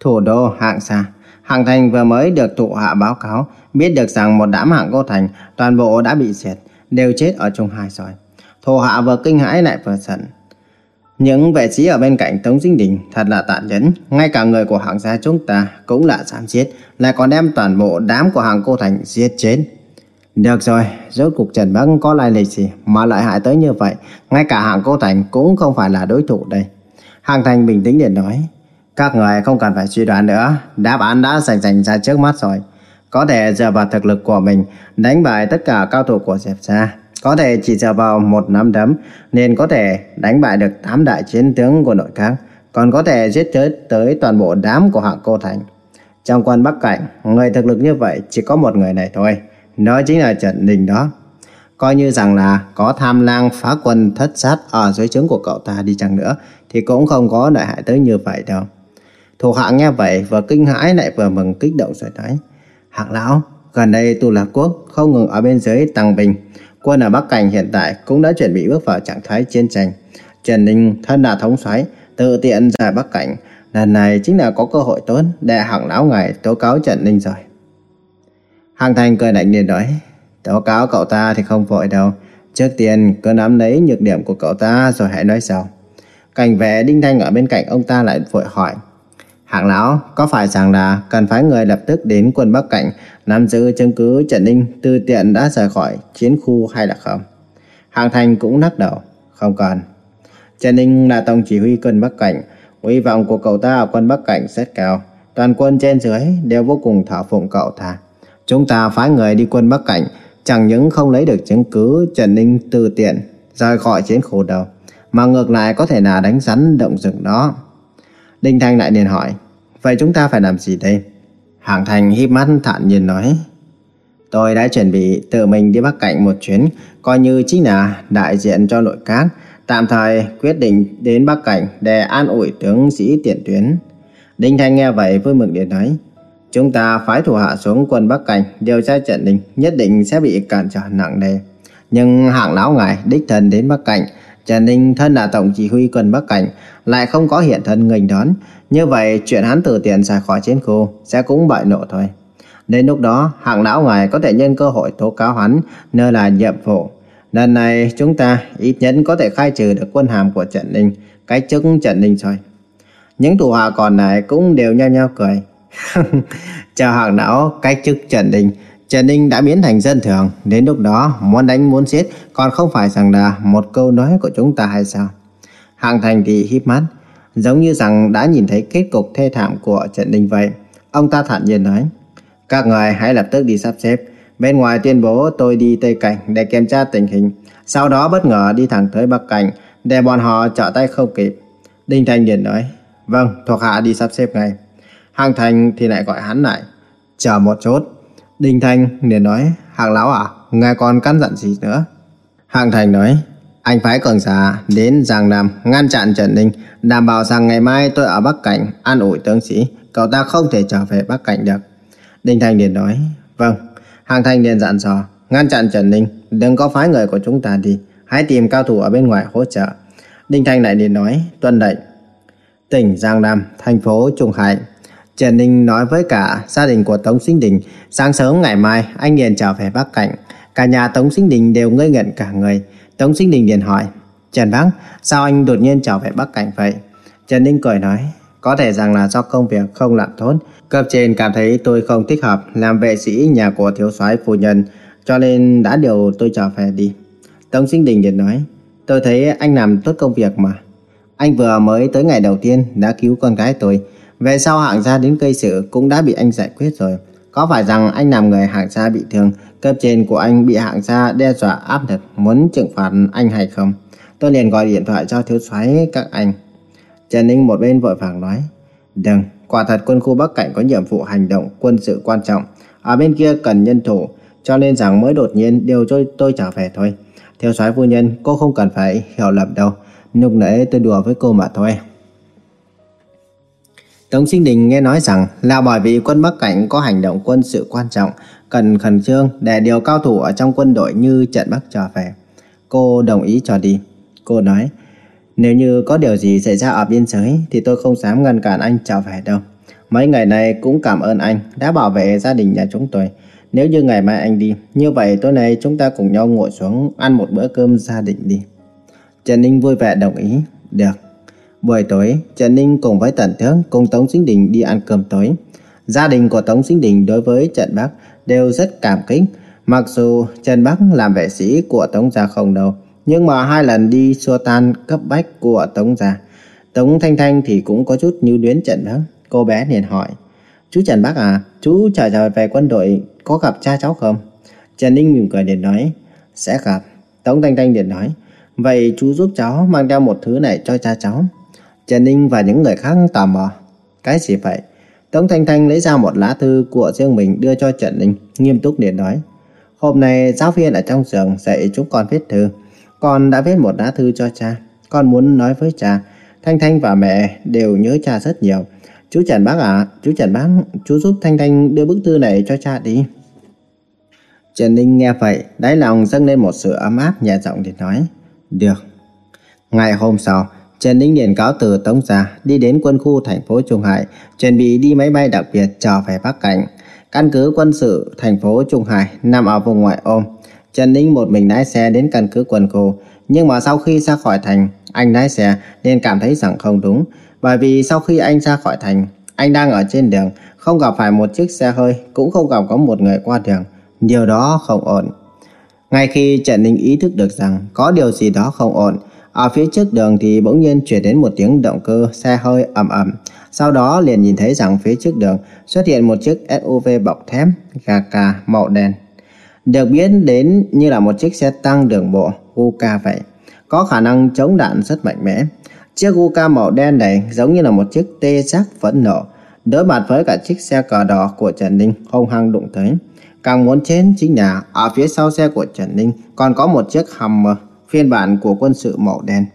Thủ đô hạng xa. Hạng thành vừa mới được thụ hạ báo cáo, biết được rằng một đám hạng cô thành toàn bộ đã bị diệt, đều chết ở trong hai rồi. Thổ hạ vừa kinh hãi lại vừa giận. Những vệ sĩ ở bên cạnh Tống Dinh Đình thật là tàn nhẫn, ngay cả người của hạng gia chúng ta cũng là dám giết, lại còn đem toàn bộ đám của hạng cô thành giết chết. Được rồi, rốt cuộc Trần Bắc có lai lịch gì mà lại hại tới như vậy, ngay cả hạng cô thành cũng không phải là đối thủ đây. Hạng thành bình tĩnh để nói, các người không cần phải suy đoán nữa, đáp án đã sành sành ra trước mắt rồi. Có thể dựa vào thực lực của mình đánh bại tất cả cao thủ của Diệp Gia. Có thể chỉ dựa vào một nắm đấm nên có thể đánh bại được 8 đại chiến tướng của nội các, còn có thể giết chết tới toàn bộ đám của hạng cô thành. Trong quân Bắc Cảnh, người thực lực như vậy chỉ có một người này thôi, đó chính là Trần Đình đó. Coi như rằng là có tham lang phá quân thất sát ở dưới trướng của cậu ta đi chăng nữa thì cũng không có lợi hại tới như vậy đâu. Thủ hạ nghe vậy vừa kinh hãi lại vừa mừng kích động rồi nói Hạng lão, gần đây tu lạc quốc không ngừng ở bên dưới tăng bình Quân ở Bắc Cảnh hiện tại cũng đã chuẩn bị bước vào trạng thái chiến tranh. Trần Ninh thân là thống soái, tự tiện ra Bắc Cảnh. Lần này chính là có cơ hội tốt để hạng lão ngài tố cáo Trần Ninh rồi. Hàng Thành cười lạnh liền nói, tố cáo cậu ta thì không vội đâu. Trước tiên cứ nắm lấy nhược điểm của cậu ta rồi hãy nói sau. Cảnh vệ Đinh Thanh ở bên cạnh ông ta lại vội hỏi, Hạng lão, có phải rằng là cần phải người lập tức đến quân Bắc Cảnh nắm giữ chứng cứ Trần Ninh tư tiện đã rời khỏi chiến khu hay là không? Hạng Thành cũng lắc đầu, không cần. Trần Ninh là tổng chỉ huy quân Bắc Cảnh, uy vọng của cậu ta ở quân Bắc Cảnh rất cao. Toàn quân trên dưới đều vô cùng thảo phụng cậu ta. Chúng ta phái người đi quân Bắc Cảnh, chẳng những không lấy được chứng cứ Trần Ninh tư tiện rời khỏi chiến khu đâu, mà ngược lại có thể là đánh rắn động rừng đó. Đinh Thanh lại liền hỏi, vậy chúng ta phải làm gì đây? Hạng Thành híp mắt thản nhiên nói, tôi đã chuẩn bị tự mình đi Bắc Cảnh một chuyến, coi như chính là đại diện cho nội các, tạm thời quyết định đến Bắc Cảnh để an ủi tướng sĩ tiền tuyến. Đinh Thanh nghe vậy vui mừng điện nói, Chúng ta phái thủ hạ xuống quân Bắc Cảnh điều tra trận đình nhất định sẽ bị cản trở nặng nề. Nhưng hạng lão ngài đích thân đến Bắc Cảnh, Trần Ninh thân là tổng chỉ huy quân Bắc Cảnh lại không có hiện thân nghênh đón. Như vậy chuyện hắn từ tiền ra khỏi chiến khu sẽ cũng bại lộ thôi. Đến lúc đó hạng lão ngài có thể nhân cơ hội tố cáo hắn nơi là nhiệm vụ. Lần này chúng ta ít nhất có thể khai trừ được quân hàm của Trần Ninh, cái chức Trần Ninh rồi. Những thủ hạ còn lại cũng đều nhao nhao cười. Chào hạng lão, cách chức Trần Ninh Trần Ninh đã biến thành dân thường. Đến lúc đó muốn đánh muốn giết Còn không phải rằng là một câu nói của chúng ta hay sao? Hạng thành thì híp mắt Giống như rằng đã nhìn thấy kết cục thê thảm của Trần Ninh vậy. Ông ta thản nhiên nói Các người hãy lập tức đi sắp xếp. Bên ngoài tuyên bố tôi đi Tây Cảnh để kiểm tra tình hình. Sau đó bất ngờ đi thẳng tới Bắc Cảnh Để bọn họ trợ tay không kịp. Đinh Thanh Điền nói Vâng, thuộc hạ đi sắp xếp ngay. Hàng Thành thì lại gọi hắn lại. Chờ một chút. Đinh Thanh liền nói, Hạng Lão à, ngài còn căn dặn gì nữa? Hạng Thành nói, anh phái cường giả đến Giang Nam ngăn chặn Trần Ninh, đảm bảo rằng ngày mai tôi ở Bắc Cảnh an ủi tướng sĩ, cậu ta không thể trở về Bắc Cảnh được. Đinh Thanh liền nói, vâng. Hạng Thành liền dặn dò, ngăn chặn Trần Ninh, đừng có phái người của chúng ta đi, hãy tìm cao thủ ở bên ngoài hỗ trợ. Đinh Thanh lại liền nói, tuân lệnh. Tỉnh Giang Nam, thành phố Trung Hải, Trần Ninh nói với cả gia đình của Tống Sinh Đình, sáng sớm ngày mai anh liền trở về Bắc Cảnh. Cả nhà Tống Sinh Đình đều ngây ngẩn cả người. Tống Sinh Đình liền hỏi, Trần Bác, sao anh đột nhiên trở về Bắc Cảnh vậy? Trần Ninh cười nói, có thể rằng là do công việc không làm tốt. Cấp trên cảm thấy tôi không thích hợp làm vệ sĩ nhà của thiếu soái phu nhân, cho nên đã điều tôi trở về đi. Tống Sinh Đình liền nói, tôi thấy anh làm tốt công việc mà. Anh vừa mới tới ngày đầu tiên đã cứu con gái tôi, về sau hạng gia đến cây sự cũng đã bị anh giải quyết rồi. Có phải rằng anh làm người hạng gia bị thương, cấp trên của anh bị hạng gia đe dọa áp lực muốn trừng phạt anh hay không? Tôi liền gọi điện thoại cho thiếu soái các anh. Trần Ninh một bên vội vàng nói, Đừng, quả thật quân khu Bắc Cảnh có nhiệm vụ hành động quân sự quan trọng. Ở bên kia cần nhân thủ, cho nên rằng mới đột nhiên điều cho tôi trở về thôi. Thiếu soái phu nhân, cô không cần phải hiểu lầm đâu. Lúc nãy tôi đùa với cô mà thôi. Tống Sinh Đình nghe nói rằng là bởi vì quân Bắc Cảnh có hành động quân sự quan trọng, cần khẩn trương để điều cao thủ ở trong quân đội như trận Bắc trở về. Cô đồng ý cho đi. Cô nói, nếu như có điều gì xảy ra ở biên giới thì tôi không dám ngăn cản anh trở về đâu. Mấy ngày này cũng cảm ơn anh đã bảo vệ gia đình nhà chúng tôi. Nếu như ngày mai anh đi, như vậy tối nay chúng ta cùng nhau ngồi xuống ăn một bữa cơm gia đình đi. Trần Ninh vui vẻ đồng ý. Được. Buổi tối, Trần Ninh cùng với Tần Thước cùng Tống Sinh Đình đi ăn cơm tối. Gia đình của Tống Sinh Đình đối với Trần Bắc đều rất cảm kích. Mặc dù Trần Bắc làm vệ sĩ của Tống Gia không đâu, nhưng mà hai lần đi xua tan cấp bách của Tống Gia. Tống Thanh Thanh thì cũng có chút như luyến Trần Bắc. Cô bé liền hỏi, chú Trần Bắc à, chú trở trở về quân đội có gặp cha cháu không? Trần Ninh mỉm cười liền nói, sẽ gặp. Tống Thanh Thanh liền nói, vậy chú giúp cháu mang theo một thứ này cho cha cháu. Trần Ninh và những người khác tò mò. Cái gì vậy? Tống Thanh Thanh lấy ra một lá thư của riêng mình đưa cho Trần Ninh, nghiêm túc để nói. Hôm nay giáo viên ở trong trường dạy chúng con viết thư. Con đã viết một lá thư cho cha. Con muốn nói với cha, Thanh Thanh và mẹ đều nhớ cha rất nhiều. Chú Trần Bác ạ, chú Trần Bác, chú giúp Thanh Thanh đưa bức thư này cho cha đi. Trần Ninh nghe vậy, đáy lòng dâng lên một sự ấm áp nhẹ giọng để nói. Được. Ngày hôm sau, Trần Ninh Điền cáo từ Tống Gia đi đến quân khu thành phố Trung Hải, chuẩn bị đi máy bay đặc biệt trở về Bắc Cảnh. Căn cứ quân sự thành phố Trung Hải nằm ở vùng ngoại ô. Trần Ninh một mình lái xe đến căn cứ quân khu, nhưng mà sau khi ra khỏi thành, anh lái xe nên cảm thấy rằng không đúng, bởi vì sau khi anh ra khỏi thành, anh đang ở trên đường, không gặp phải một chiếc xe hơi, cũng không gặp có một người qua đường. Điều đó không ổn. Ngay khi Trần Ninh ý thức được rằng có điều gì đó không ổn, ở phía trước đường thì bỗng nhiên chuyển đến một tiếng động cơ, xe hơi ầm ầm. Sau đó liền nhìn thấy rằng phía trước đường xuất hiện một chiếc SUV bọc thép, gà cà, màu đen. Được biết đến như là một chiếc xe tăng đường bộ Guka vậy. Có khả năng chống đạn rất mạnh mẽ. Chiếc Guka màu đen này giống như là một chiếc tê giác phẫn nộ. Đối mặt với cả chiếc xe cờ đỏ của Trần Ninh hung hăng đụng tới. Càng muốn chết chính là ở phía sau xe của Trần Ninh còn có một chiếc Hummer phiên bản của quân sự màu đen.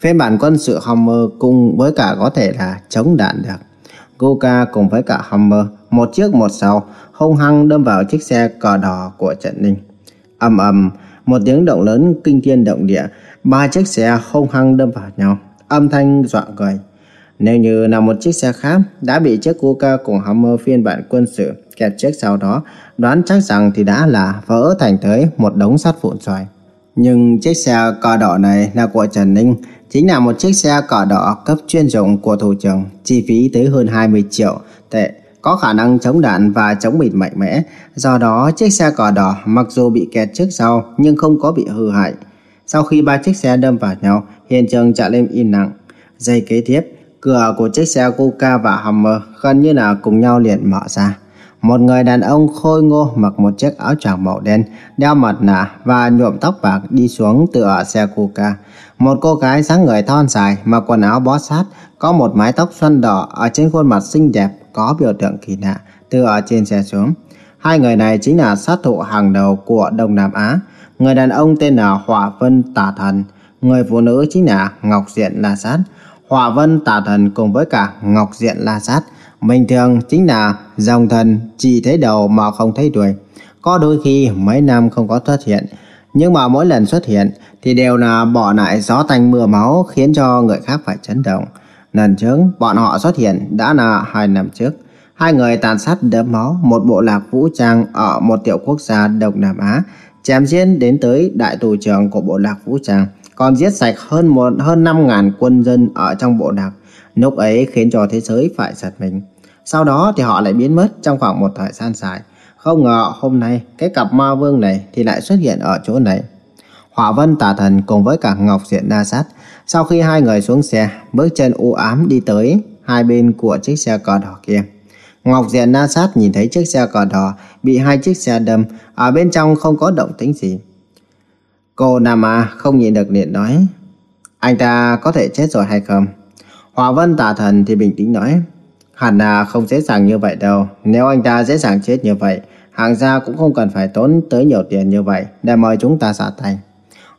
Phiên bản quân sự Hummer cùng với cả có thể là chống đạn được. Goka cùng với cả Hummer một trước một sau, hung hăng đâm vào chiếc xe cờ đỏ của Trần Ninh. ầm ầm, một tiếng động lớn kinh thiên động địa, ba chiếc xe hung hăng đâm vào nhau, âm thanh dọa người. Nếu như là một chiếc xe khác đã bị chiếc Kuka cùng Hummer phiên bản quân sự kẹt trước sau đó, đoán chắc rằng thì đã là vỡ thành tới một đống sắt vụn xoài. Nhưng chiếc xe cỏ đỏ này là của Trần Ninh, chính là một chiếc xe cỏ đỏ cấp chuyên dụng của thủ trưởng, chi phí tới hơn 20 triệu tệ, có khả năng chống đạn và chống bịt mạnh mẽ. Do đó, chiếc xe cỏ đỏ mặc dù bị kẹt trước sau nhưng không có bị hư hại. Sau khi ba chiếc xe đâm vào nhau, hiện trường trở lên im lặng. Giây kế tiếp, cửa của chiếc xe Kuka và Hummer gần như là cùng nhau liền mở ra. Một người đàn ông khôi ngô mặc một chiếc áo choàng màu đen, đeo mặt nạ và nhuộm tóc bạc đi xuống từ ở xe Kuka. Một cô gái sáng người thon dài mặc quần áo bó sát, có một mái tóc xoăn đỏ ở trên khuôn mặt xinh đẹp có biểu tượng kỳ lạ từ ở trên xe xuống. Hai người này chính là sát thủ hàng đầu của Đông Nam Á. Người đàn ông tên là Hỏa Vân Tà Thần, người phụ nữ chính là Ngọc Diện La Sát. Hỏa Vân Tà Thần cùng với cả Ngọc Diện La Sát Bình thường chính là dòng thần chỉ thấy đầu mà không thấy đuôi. Có đôi khi mấy năm không có xuất hiện, nhưng mà mỗi lần xuất hiện thì đều là bỏ lại gió tanh mưa máu khiến cho người khác phải chấn động. Lần trước bọn họ xuất hiện đã là hai năm trước. Hai người tàn sát đẫm máu một bộ lạc vũ trang ở một tiểu quốc gia Đông Nam Á, chém giết đến tới đại tù trưởng của bộ lạc vũ trang, còn giết sạch hơn một hơn 5.000 quân dân ở trong bộ lạc. Lúc ấy khiến cho thế giới phải giật mình. Sau đó thì họ lại biến mất trong khoảng một thời gian dài. Không ngờ hôm nay, cái cặp ma vương này thì lại xuất hiện ở chỗ này. Hỏa Vân Tà Thần cùng với cả Ngọc Diện Na Sát, sau khi hai người xuống xe, bước chân u ám đi tới hai bên của chiếc xe cờ đỏ kia. Ngọc Diện Na Sát nhìn thấy chiếc xe cờ đỏ bị hai chiếc xe đâm, ở bên trong không có động tĩnh gì. Cô Nam A không nhìn được liền nói, Anh ta có thể chết rồi hay không? Hòa Vân Tà Thần thì bình tĩnh nói Hẳn là không dễ dàng như vậy đâu. Nếu anh ta dễ dàng chết như vậy, hàng gia cũng không cần phải tốn tới nhiều tiền như vậy để mời chúng ta xả tay.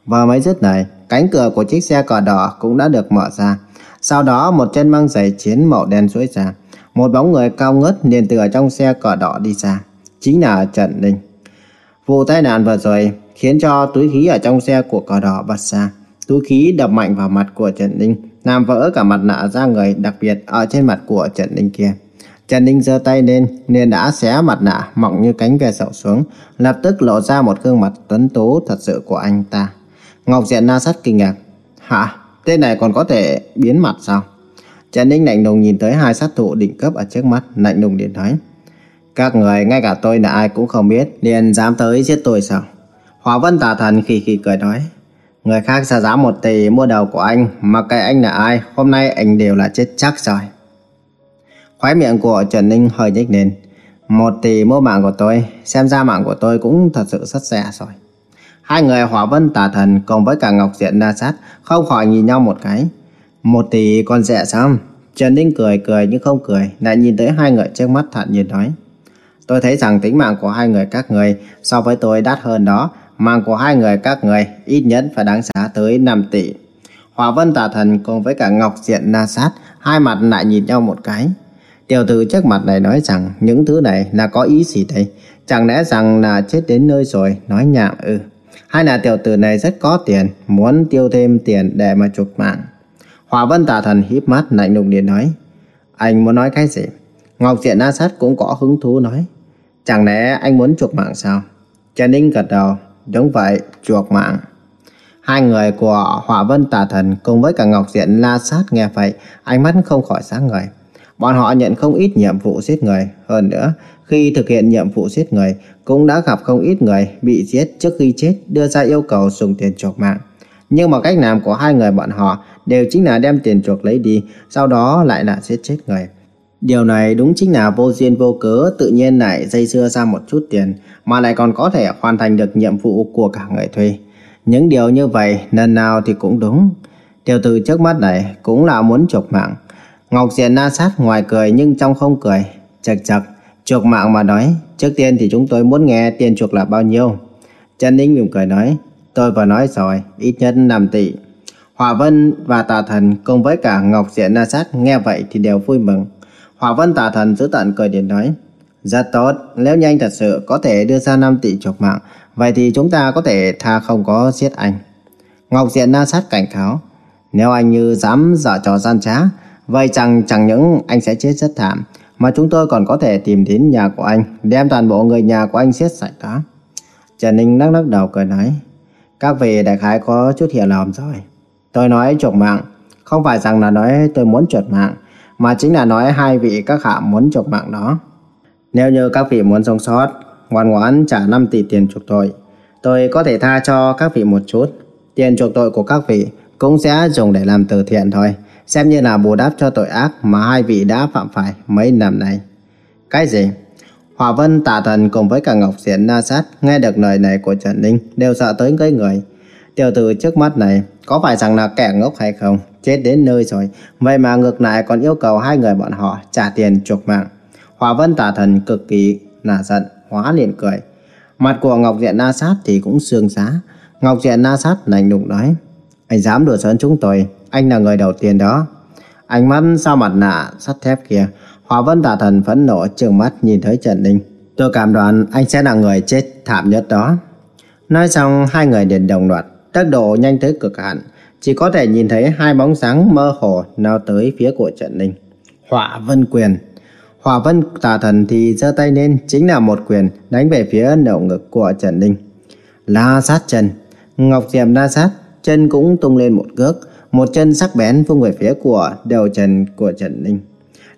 Vừa mới dứt này, cánh cửa của chiếc xe cờ đỏ cũng đã được mở ra. Sau đó một chân mang giày chiến màu đen suối ra. Một bóng người cao ngất liền từ ở trong xe cờ đỏ đi ra. Chính là Trần Ninh. Vụ tai nạn vừa rồi khiến cho túi khí ở trong xe của cờ đỏ bật ra. Túi khí đập mạnh vào mặt của Trần Ninh làm vỡ cả mặt nạ da người đặc biệt ở trên mặt của Trần Ninh kia. Trần Ninh giơ tay lên nên đã xé mặt nạ mỏng như cánh ve sầu xuống, lập tức lộ ra một gương mặt tuấn tú thật sự của anh ta. Ngọc Diện Na Sắt kinh ngạc. Hả? Tên này còn có thể biến mặt sao? Trần Ninh lạnh lùng nhìn tới hai sát thủ đỉnh cấp ở trước mắt, lạnh lùng điện nói. Các người, ngay cả tôi là ai cũng không biết, liền dám tới giết tôi sao? Hòa Vân Tà Thần khi khi cười nói. Người khác ra giá một tỷ mua đầu của anh, mà kệ anh là ai, hôm nay anh đều là chết chắc rồi. Khóe miệng của Trần Ninh hơi nhếch lên. Một tỷ mua mạng của tôi, xem ra mạng của tôi cũng thật sự rất rẻ rồi. Hai người hỏa vân tà thần cùng với cả Ngọc Diện Na Sát không khỏi nhìn nhau một cái. Một tỷ còn rẻ sao? Trần Ninh cười cười nhưng không cười, lại nhìn tới hai người trước mắt thản nhiên nói. Tôi thấy rằng tính mạng của hai người các người so với tôi đắt hơn đó, Mạng của hai người các người ít nhất phải đáng giá tới 5 tỷ. Hòa Vân Tà Thần cùng với cả Ngọc Diện Na Sát hai mặt lại nhìn nhau một cái. Tiểu tử trước mặt này nói rằng những thứ này là có ý gì đây? Chẳng lẽ rằng là chết đến nơi rồi nói nhảm ư? Hay là tiểu tử này rất có tiền, muốn tiêu thêm tiền để mà chuộc mạng? Hòa Vân Tà Thần híp mắt lạnh lùng điện nói. Anh muốn nói cái gì? Ngọc Diện Na Sát cũng có hứng thú nói. Chẳng lẽ anh muốn chuộc mạng sao? Trần Ninh gật đầu, Đúng vậy, chuộc mạng. Hai người của Hỏa Vân Tà Thần cùng với cả Ngọc Diện La Sát nghe vậy, ánh mắt không khỏi sáng ngời. Bọn họ nhận không ít nhiệm vụ giết người. Hơn nữa, khi thực hiện nhiệm vụ giết người, cũng đã gặp không ít người bị giết trước khi chết đưa ra yêu cầu dùng tiền chuộc mạng. Nhưng mà cách làm của hai người bọn họ đều chính là đem tiền chuộc lấy đi, sau đó lại là giết chết người. Điều này đúng chính là vô duyên vô cớ tự nhiên lại dây dưa ra một chút tiền mà lại còn có thể hoàn thành được nhiệm vụ của cả người thuê. Những điều như vậy lần nào thì cũng đúng. Tiểu tử trước mắt này cũng là muốn chuộc mạng. Ngọc Diện na sát ngoài cười nhưng trong không cười. Chật chật, chuộc mạng mà nói, trước tiên thì chúng tôi muốn nghe tiền chuộc là bao nhiêu. Trần Ninh mỉm cười nói, tôi vừa nói rồi, ít nhất 5 tỷ. Hòa Vân và Tà Thần cùng với cả Ngọc Diện Na Sát nghe vậy thì đều vui mừng. Hỏa Vân Tà Thần giữ tận cười điện nói. Rất tốt, nếu như anh thật sự có thể đưa ra 5 tỷ chuộc mạng, vậy thì chúng ta có thể tha không có giết anh. Ngọc Diện na sát cảnh cáo, nếu anh như dám dở trò gian trá, vậy chẳng chẳng những anh sẽ chết rất thảm, mà chúng tôi còn có thể tìm đến nhà của anh, đem toàn bộ người nhà của anh giết sạch đó. Trần Ninh lắc lắc đầu cười nói, các vị đại khái có chút hiểu lầm rồi. Tôi nói chuộc mạng, không phải rằng là nói tôi muốn chuộc mạng, mà chính là nói hai vị các hạ muốn chuộc mạng đó. Nếu như các vị muốn sống sót, ngoan ngoãn trả 5 tỷ tiền chuộc tội, tôi có thể tha cho các vị một chút. Tiền chuộc tội của các vị cũng sẽ dùng để làm từ thiện thôi, xem như là bù đắp cho tội ác mà hai vị đã phạm phải mấy năm nay. Cái gì? Hòa Vân tạ thần cùng với cả Ngọc Diễn Na Sát nghe được lời này của Trần Ninh đều sợ tới ngây người. Tiểu tử trước mắt này có phải rằng là kẻ ngốc hay không? Chết đến nơi rồi, vậy mà ngược lại còn yêu cầu hai người bọn họ trả tiền chuộc mạng. Hòa Vân tà thần cực kỳ nả giận, hóa liền cười. Mặt của Ngọc Diện Na Sát thì cũng sương giá. Ngọc Diện Na Sát lạnh lùng nói, anh dám đùa giỡn chúng tôi, anh là người đầu tiên đó. Ánh mắt sau mặt nạ sắt thép kia, Hòa Vân tà thần phẫn nộ trừng mắt nhìn thấy Trần Ninh. Tôi cảm đoán anh sẽ là người chết thảm nhất đó. Nói xong hai người liền đồng loạt, tốc độ nhanh tới cực hạn, chỉ có thể nhìn thấy hai bóng sáng mơ hồ nào tới phía của Trần Ninh. Hỏa Vân Quyền Hỏa Vân tà thần thì giơ tay lên chính là một quyền đánh về phía nậu ngực của Trần Ninh. La sát chân, Ngọc Diệm la sát, chân cũng tung lên một cước, một chân sắc bén vung về phía của đầu chân của Trần Ninh.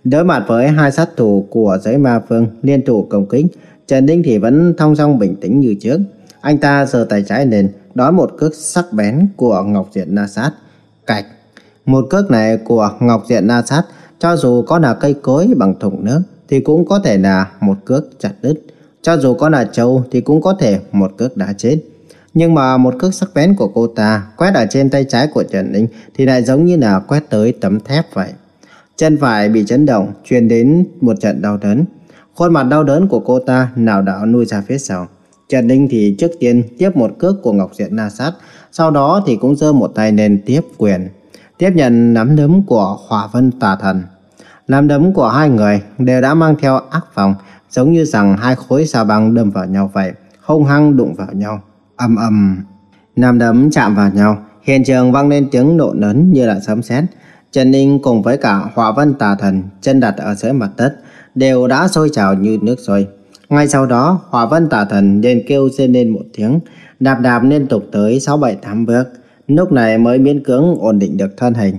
Đối mặt với hai sát thủ của giới ma phương liên thủ công kích, Trần Ninh thì vẫn thong dong bình tĩnh như trước. Anh ta giơ tay trái lên, đón một cước sắc bén của Ngọc Diện Na Sát. Cạch! Một cước này của Ngọc Diện Na Sát, cho dù có là cây cối bằng thùng nước, thì cũng có thể là một cước chặt đứt. Cho dù có là trâu thì cũng có thể một cước đã chết. Nhưng mà một cước sắc bén của cô ta quét ở trên tay trái của Trần Ninh thì lại giống như là quét tới tấm thép vậy. Chân phải bị chấn động, truyền đến một trận đau đớn. Khuôn mặt đau đớn của cô ta nào đảo nuôi ra phía sau. Trần Ninh thì trước tiên tiếp một cước của Ngọc Diện Na Sát, sau đó thì cũng giơ một tay lên tiếp quyền, tiếp nhận nắm đấm của Hỏa Vân Tà Thần. Nắm đấm của hai người đều đã mang theo ác phòng, giống như rằng hai khối sa băng đâm vào nhau vậy, hung hăng đụng vào nhau. ầm ầm, nắm đấm chạm vào nhau, hiện trường vang lên tiếng nổ lớn như là sấm sét. Trần Ninh cùng với cả Hỏa Vân Tà Thần chân đặt ở dưới mặt đất đều đã sôi trào như nước sôi. Ngay sau đó, Hỏa Vân Tà Thần liền kêu rên lên một tiếng, đạp đạp liên tục tới 6-7-8 bước, lúc này mới miễn cưỡng ổn định được thân hình.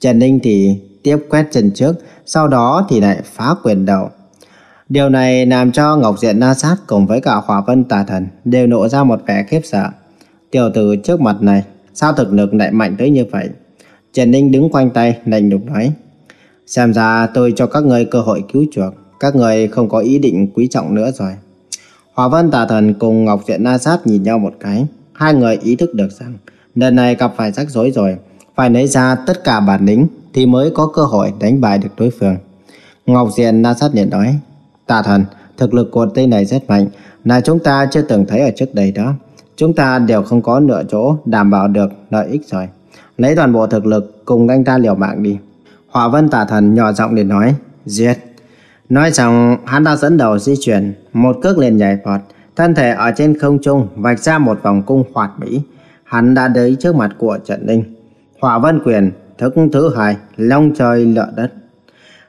Trần Ninh thì tiếp quét chân trước, sau đó thì lại phá quyền đầu. Điều này làm cho Ngọc Diện Na Sát cùng với cả Hỏa Vân Tà Thần đều nộ ra một vẻ khiếp sợ. Tiểu tử trước mặt này, sao thực lực lại mạnh tới như vậy? Trần Ninh đứng quanh tay, lạnh lùng nói. Xem ra tôi cho các ngươi cơ hội cứu chuộc. Các người không có ý định quý trọng nữa rồi. Hòa Vân Tà Thần cùng Ngọc Diện Na Sát nhìn nhau một cái. Hai người ý thức được rằng lần này gặp phải rắc rối rồi. Phải lấy ra tất cả bản lĩnh thì mới có cơ hội đánh bại được đối phương. Ngọc Diện Na Sát liền nói. Tà Thần, thực lực của tên này rất mạnh, là chúng ta chưa từng thấy ở trước đây đó. Chúng ta đều không có nửa chỗ đảm bảo được lợi ích rồi. Lấy toàn bộ thực lực cùng anh ta liều mạng đi. Hỏa Vân Tà Thần nhỏ giọng để nói. Giết. Nói xong, hắn đã dẫn đầu di chuyển, một cước liền nhảy vọt, thân thể ở trên không trung vạch ra một vòng cung hoạt mỹ. Hắn đã đến trước mặt của Trần Ninh. Hỏa Vân Quyền, thức thứ hai, long trời lợ đất.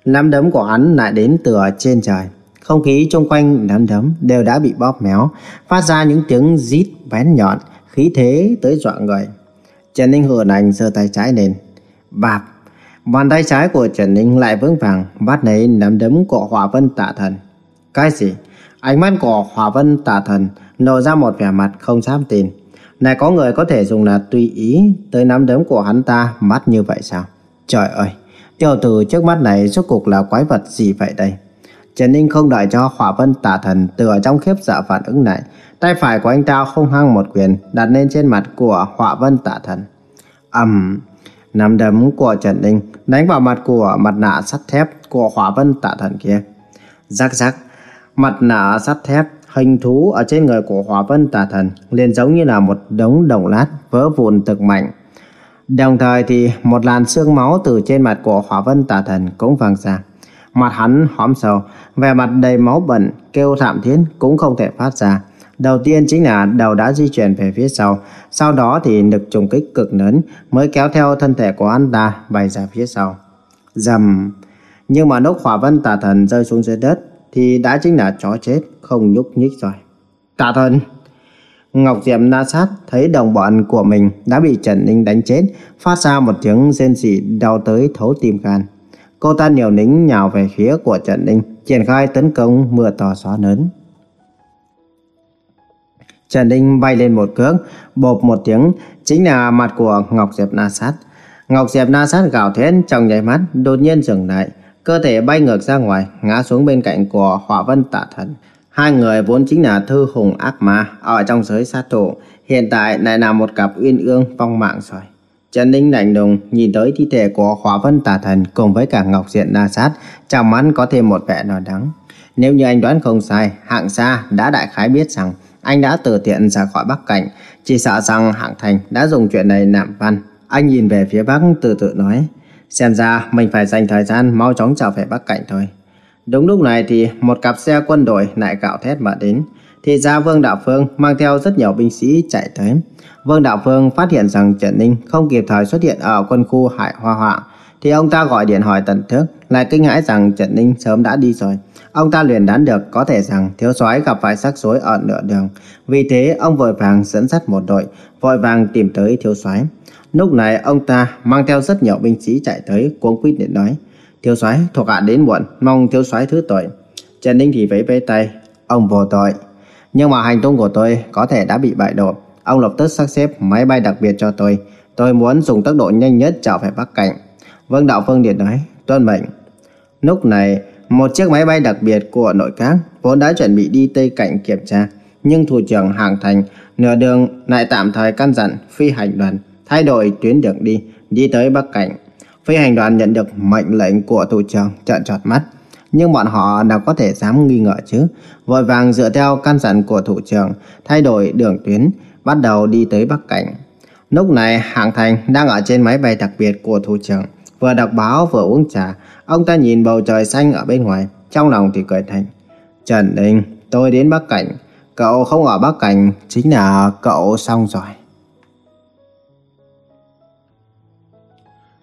Nắm đấm của hắn lại đến từ trên trời. Không khí xung quanh nắm đấm đều đã bị bóp méo, phát ra những tiếng rít bén nhọn, khí thế tới dọa người. Trần Ninh hờn ảnh giơ tay trái lên. Bạp! Bàn tay trái của Trần Ninh lại vững vàng bắt lấy nắm đấm của Hỏa Vân Tạ Thần. Cái gì? Ánh mắt của Hỏa Vân Tạ Thần lộ ra một vẻ mặt không dám tin. Này có người có thể dùng là tùy ý tới nắm đấm của hắn ta mắt như vậy sao? Trời ơi! Tiểu tử trước mắt này rốt cục là quái vật gì vậy đây? Trần Ninh không đợi cho Hỏa Vân Tạ Thần từ ở trong khiếp sợ phản ứng lại, tay phải của anh ta không hăng một quyền đặt lên trên mặt của Hỏa Vân Tạ Thần. ầm, um, nắm đấm của Trần Ninh đánh vào mặt của mặt nạ sắt thép của Hỏa Vân Tạ Thần kia. Rắc rắc, mặt nạ sắt thép hình thú ở trên người của Hỏa Vân Tà Thần liền giống như là một đống đồng lát vỡ vụn thực mạnh. Đồng thời thì một làn xương máu từ trên mặt của Hỏa Vân Tà Thần cũng văng ra. Mặt hắn hõm sầu, vẻ mặt đầy máu bẩn, kêu thảm thiết cũng không thể phát ra. Đầu tiên chính là đầu đã di chuyển về phía sau, sau đó thì lực trùng kích cực lớn mới kéo theo thân thể của anh ta bay ra phía sau. Dầm! Nhưng mà lúc hỏa vân tà thần rơi xuống dưới đất thì đã chính là chó chết, không nhúc nhích rồi. Tà thần! Ngọc Diệm na sát thấy đồng bọn của mình đã bị Trần Ninh đánh chết, phát ra một tiếng rên rỉ đau tới thấu tim gan. Cô ta nhiều nính nhào về phía của Trần Ninh, triển khai tấn công mưa to gió lớn. Trần Ninh bay lên một cước, bộp một tiếng, chính là mặt của Ngọc Diệp Na Sát. Ngọc Diệp Na Sát gào thét trong nháy mắt, đột nhiên dừng lại, cơ thể bay ngược ra ngoài, ngã xuống bên cạnh của Hỏa Vân Tả Thần. Hai người vốn chính là thư hùng ác ma ở trong giới sát thủ, hiện tại lại là một cặp uyên ương vong mạng rồi. Trần Ninh lạnh lùng nhìn tới thi thể của Hỏa Vân Tà Thần cùng với cả Ngọc Diện Na Sát, trong mắt có thêm một vẻ lo đắng. Nếu như anh đoán không sai, hạng xa đã đại khái biết rằng anh đã từ tiện ra khỏi Bắc Cảnh, chỉ sợ rằng hạng thành đã dùng chuyện này nạm văn. Anh nhìn về phía Bắc từ từ nói, xem ra mình phải dành thời gian mau chóng trở về Bắc Cảnh thôi. Đúng lúc này thì một cặp xe quân đội lại cạo thét mà đến. Thì ra Vương Đạo Phương mang theo rất nhiều binh sĩ chạy tới. Vương Đạo Phương phát hiện rằng Trần Ninh không kịp thời xuất hiện ở quân khu Hải Hoa Họa. Thì ông ta gọi điện hỏi tận thức, lại kinh hãi rằng Trần Ninh sớm đã đi rồi. Ông ta liền đoán được có thể rằng thiếu soái gặp phải rắc rối ở nửa đường. Vì thế ông vội vàng dẫn dắt một đội, vội vàng tìm tới thiếu soái. Lúc này ông ta mang theo rất nhiều binh sĩ chạy tới cuống quýt để nói thiếu soái thuộc hạ đến muộn mong thiếu soái thứ tội. Trần ninh thì vẫy vẫy tay ông vô tội. Nhưng mà hành tung của tôi có thể đã bị bại lộ. Ông lập tức sắp xếp máy bay đặc biệt cho tôi. Tôi muốn dùng tốc độ nhanh nhất trở về bắc cảnh. Vâng đạo phương điện nói tuân mệnh. Lúc này một chiếc máy bay đặc biệt của nội các vốn đã chuẩn bị đi tây cảnh kiểm tra nhưng thủ trưởng hàng thành nửa đường lại tạm thời căn dặn phi hành đoàn thay đổi tuyến đường đi đi tới bắc cảnh Phi hành đoàn nhận được mệnh lệnh của thủ trưởng trợn tròn mắt. Nhưng bọn họ nào có thể dám nghi ngờ chứ. Vội vàng dựa theo căn dặn của thủ trưởng, thay đổi đường tuyến, bắt đầu đi tới Bắc Cảnh. Lúc này, Hạng Thành đang ở trên máy bay đặc biệt của thủ trưởng. Vừa đọc báo vừa uống trà, ông ta nhìn bầu trời xanh ở bên ngoài, trong lòng thì cười thành. Trần Đình, tôi đến Bắc Cảnh. Cậu không ở Bắc Cảnh, chính là cậu xong rồi.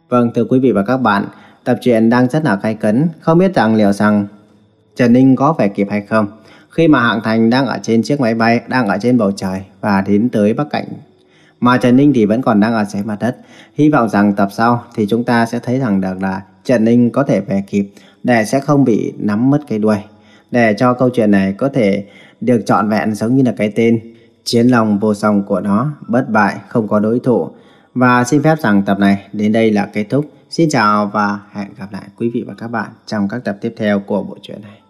Vâng, thưa quý vị và các bạn, tập truyện đang rất là cay cấn, không biết rằng liệu rằng Trần Ninh có về kịp hay không. Khi mà Hạng Thành đang ở trên chiếc máy bay, đang ở trên bầu trời và đến tới Bắc Cảnh. Mà Trần Ninh thì vẫn còn đang ở dưới mặt đất. Hy vọng rằng tập sau thì chúng ta sẽ thấy rằng được là Trần Ninh có thể về kịp để sẽ không bị nắm mất cái đuôi. Để cho câu chuyện này có thể được trọn vẹn giống như là cái tên Chiến lòng vô song của nó, bất bại, không có đối thủ. Và xin phép rằng tập này đến đây là kết thúc. Xin chào và hẹn gặp lại quý vị và các bạn trong các tập tiếp theo của bộ truyện này.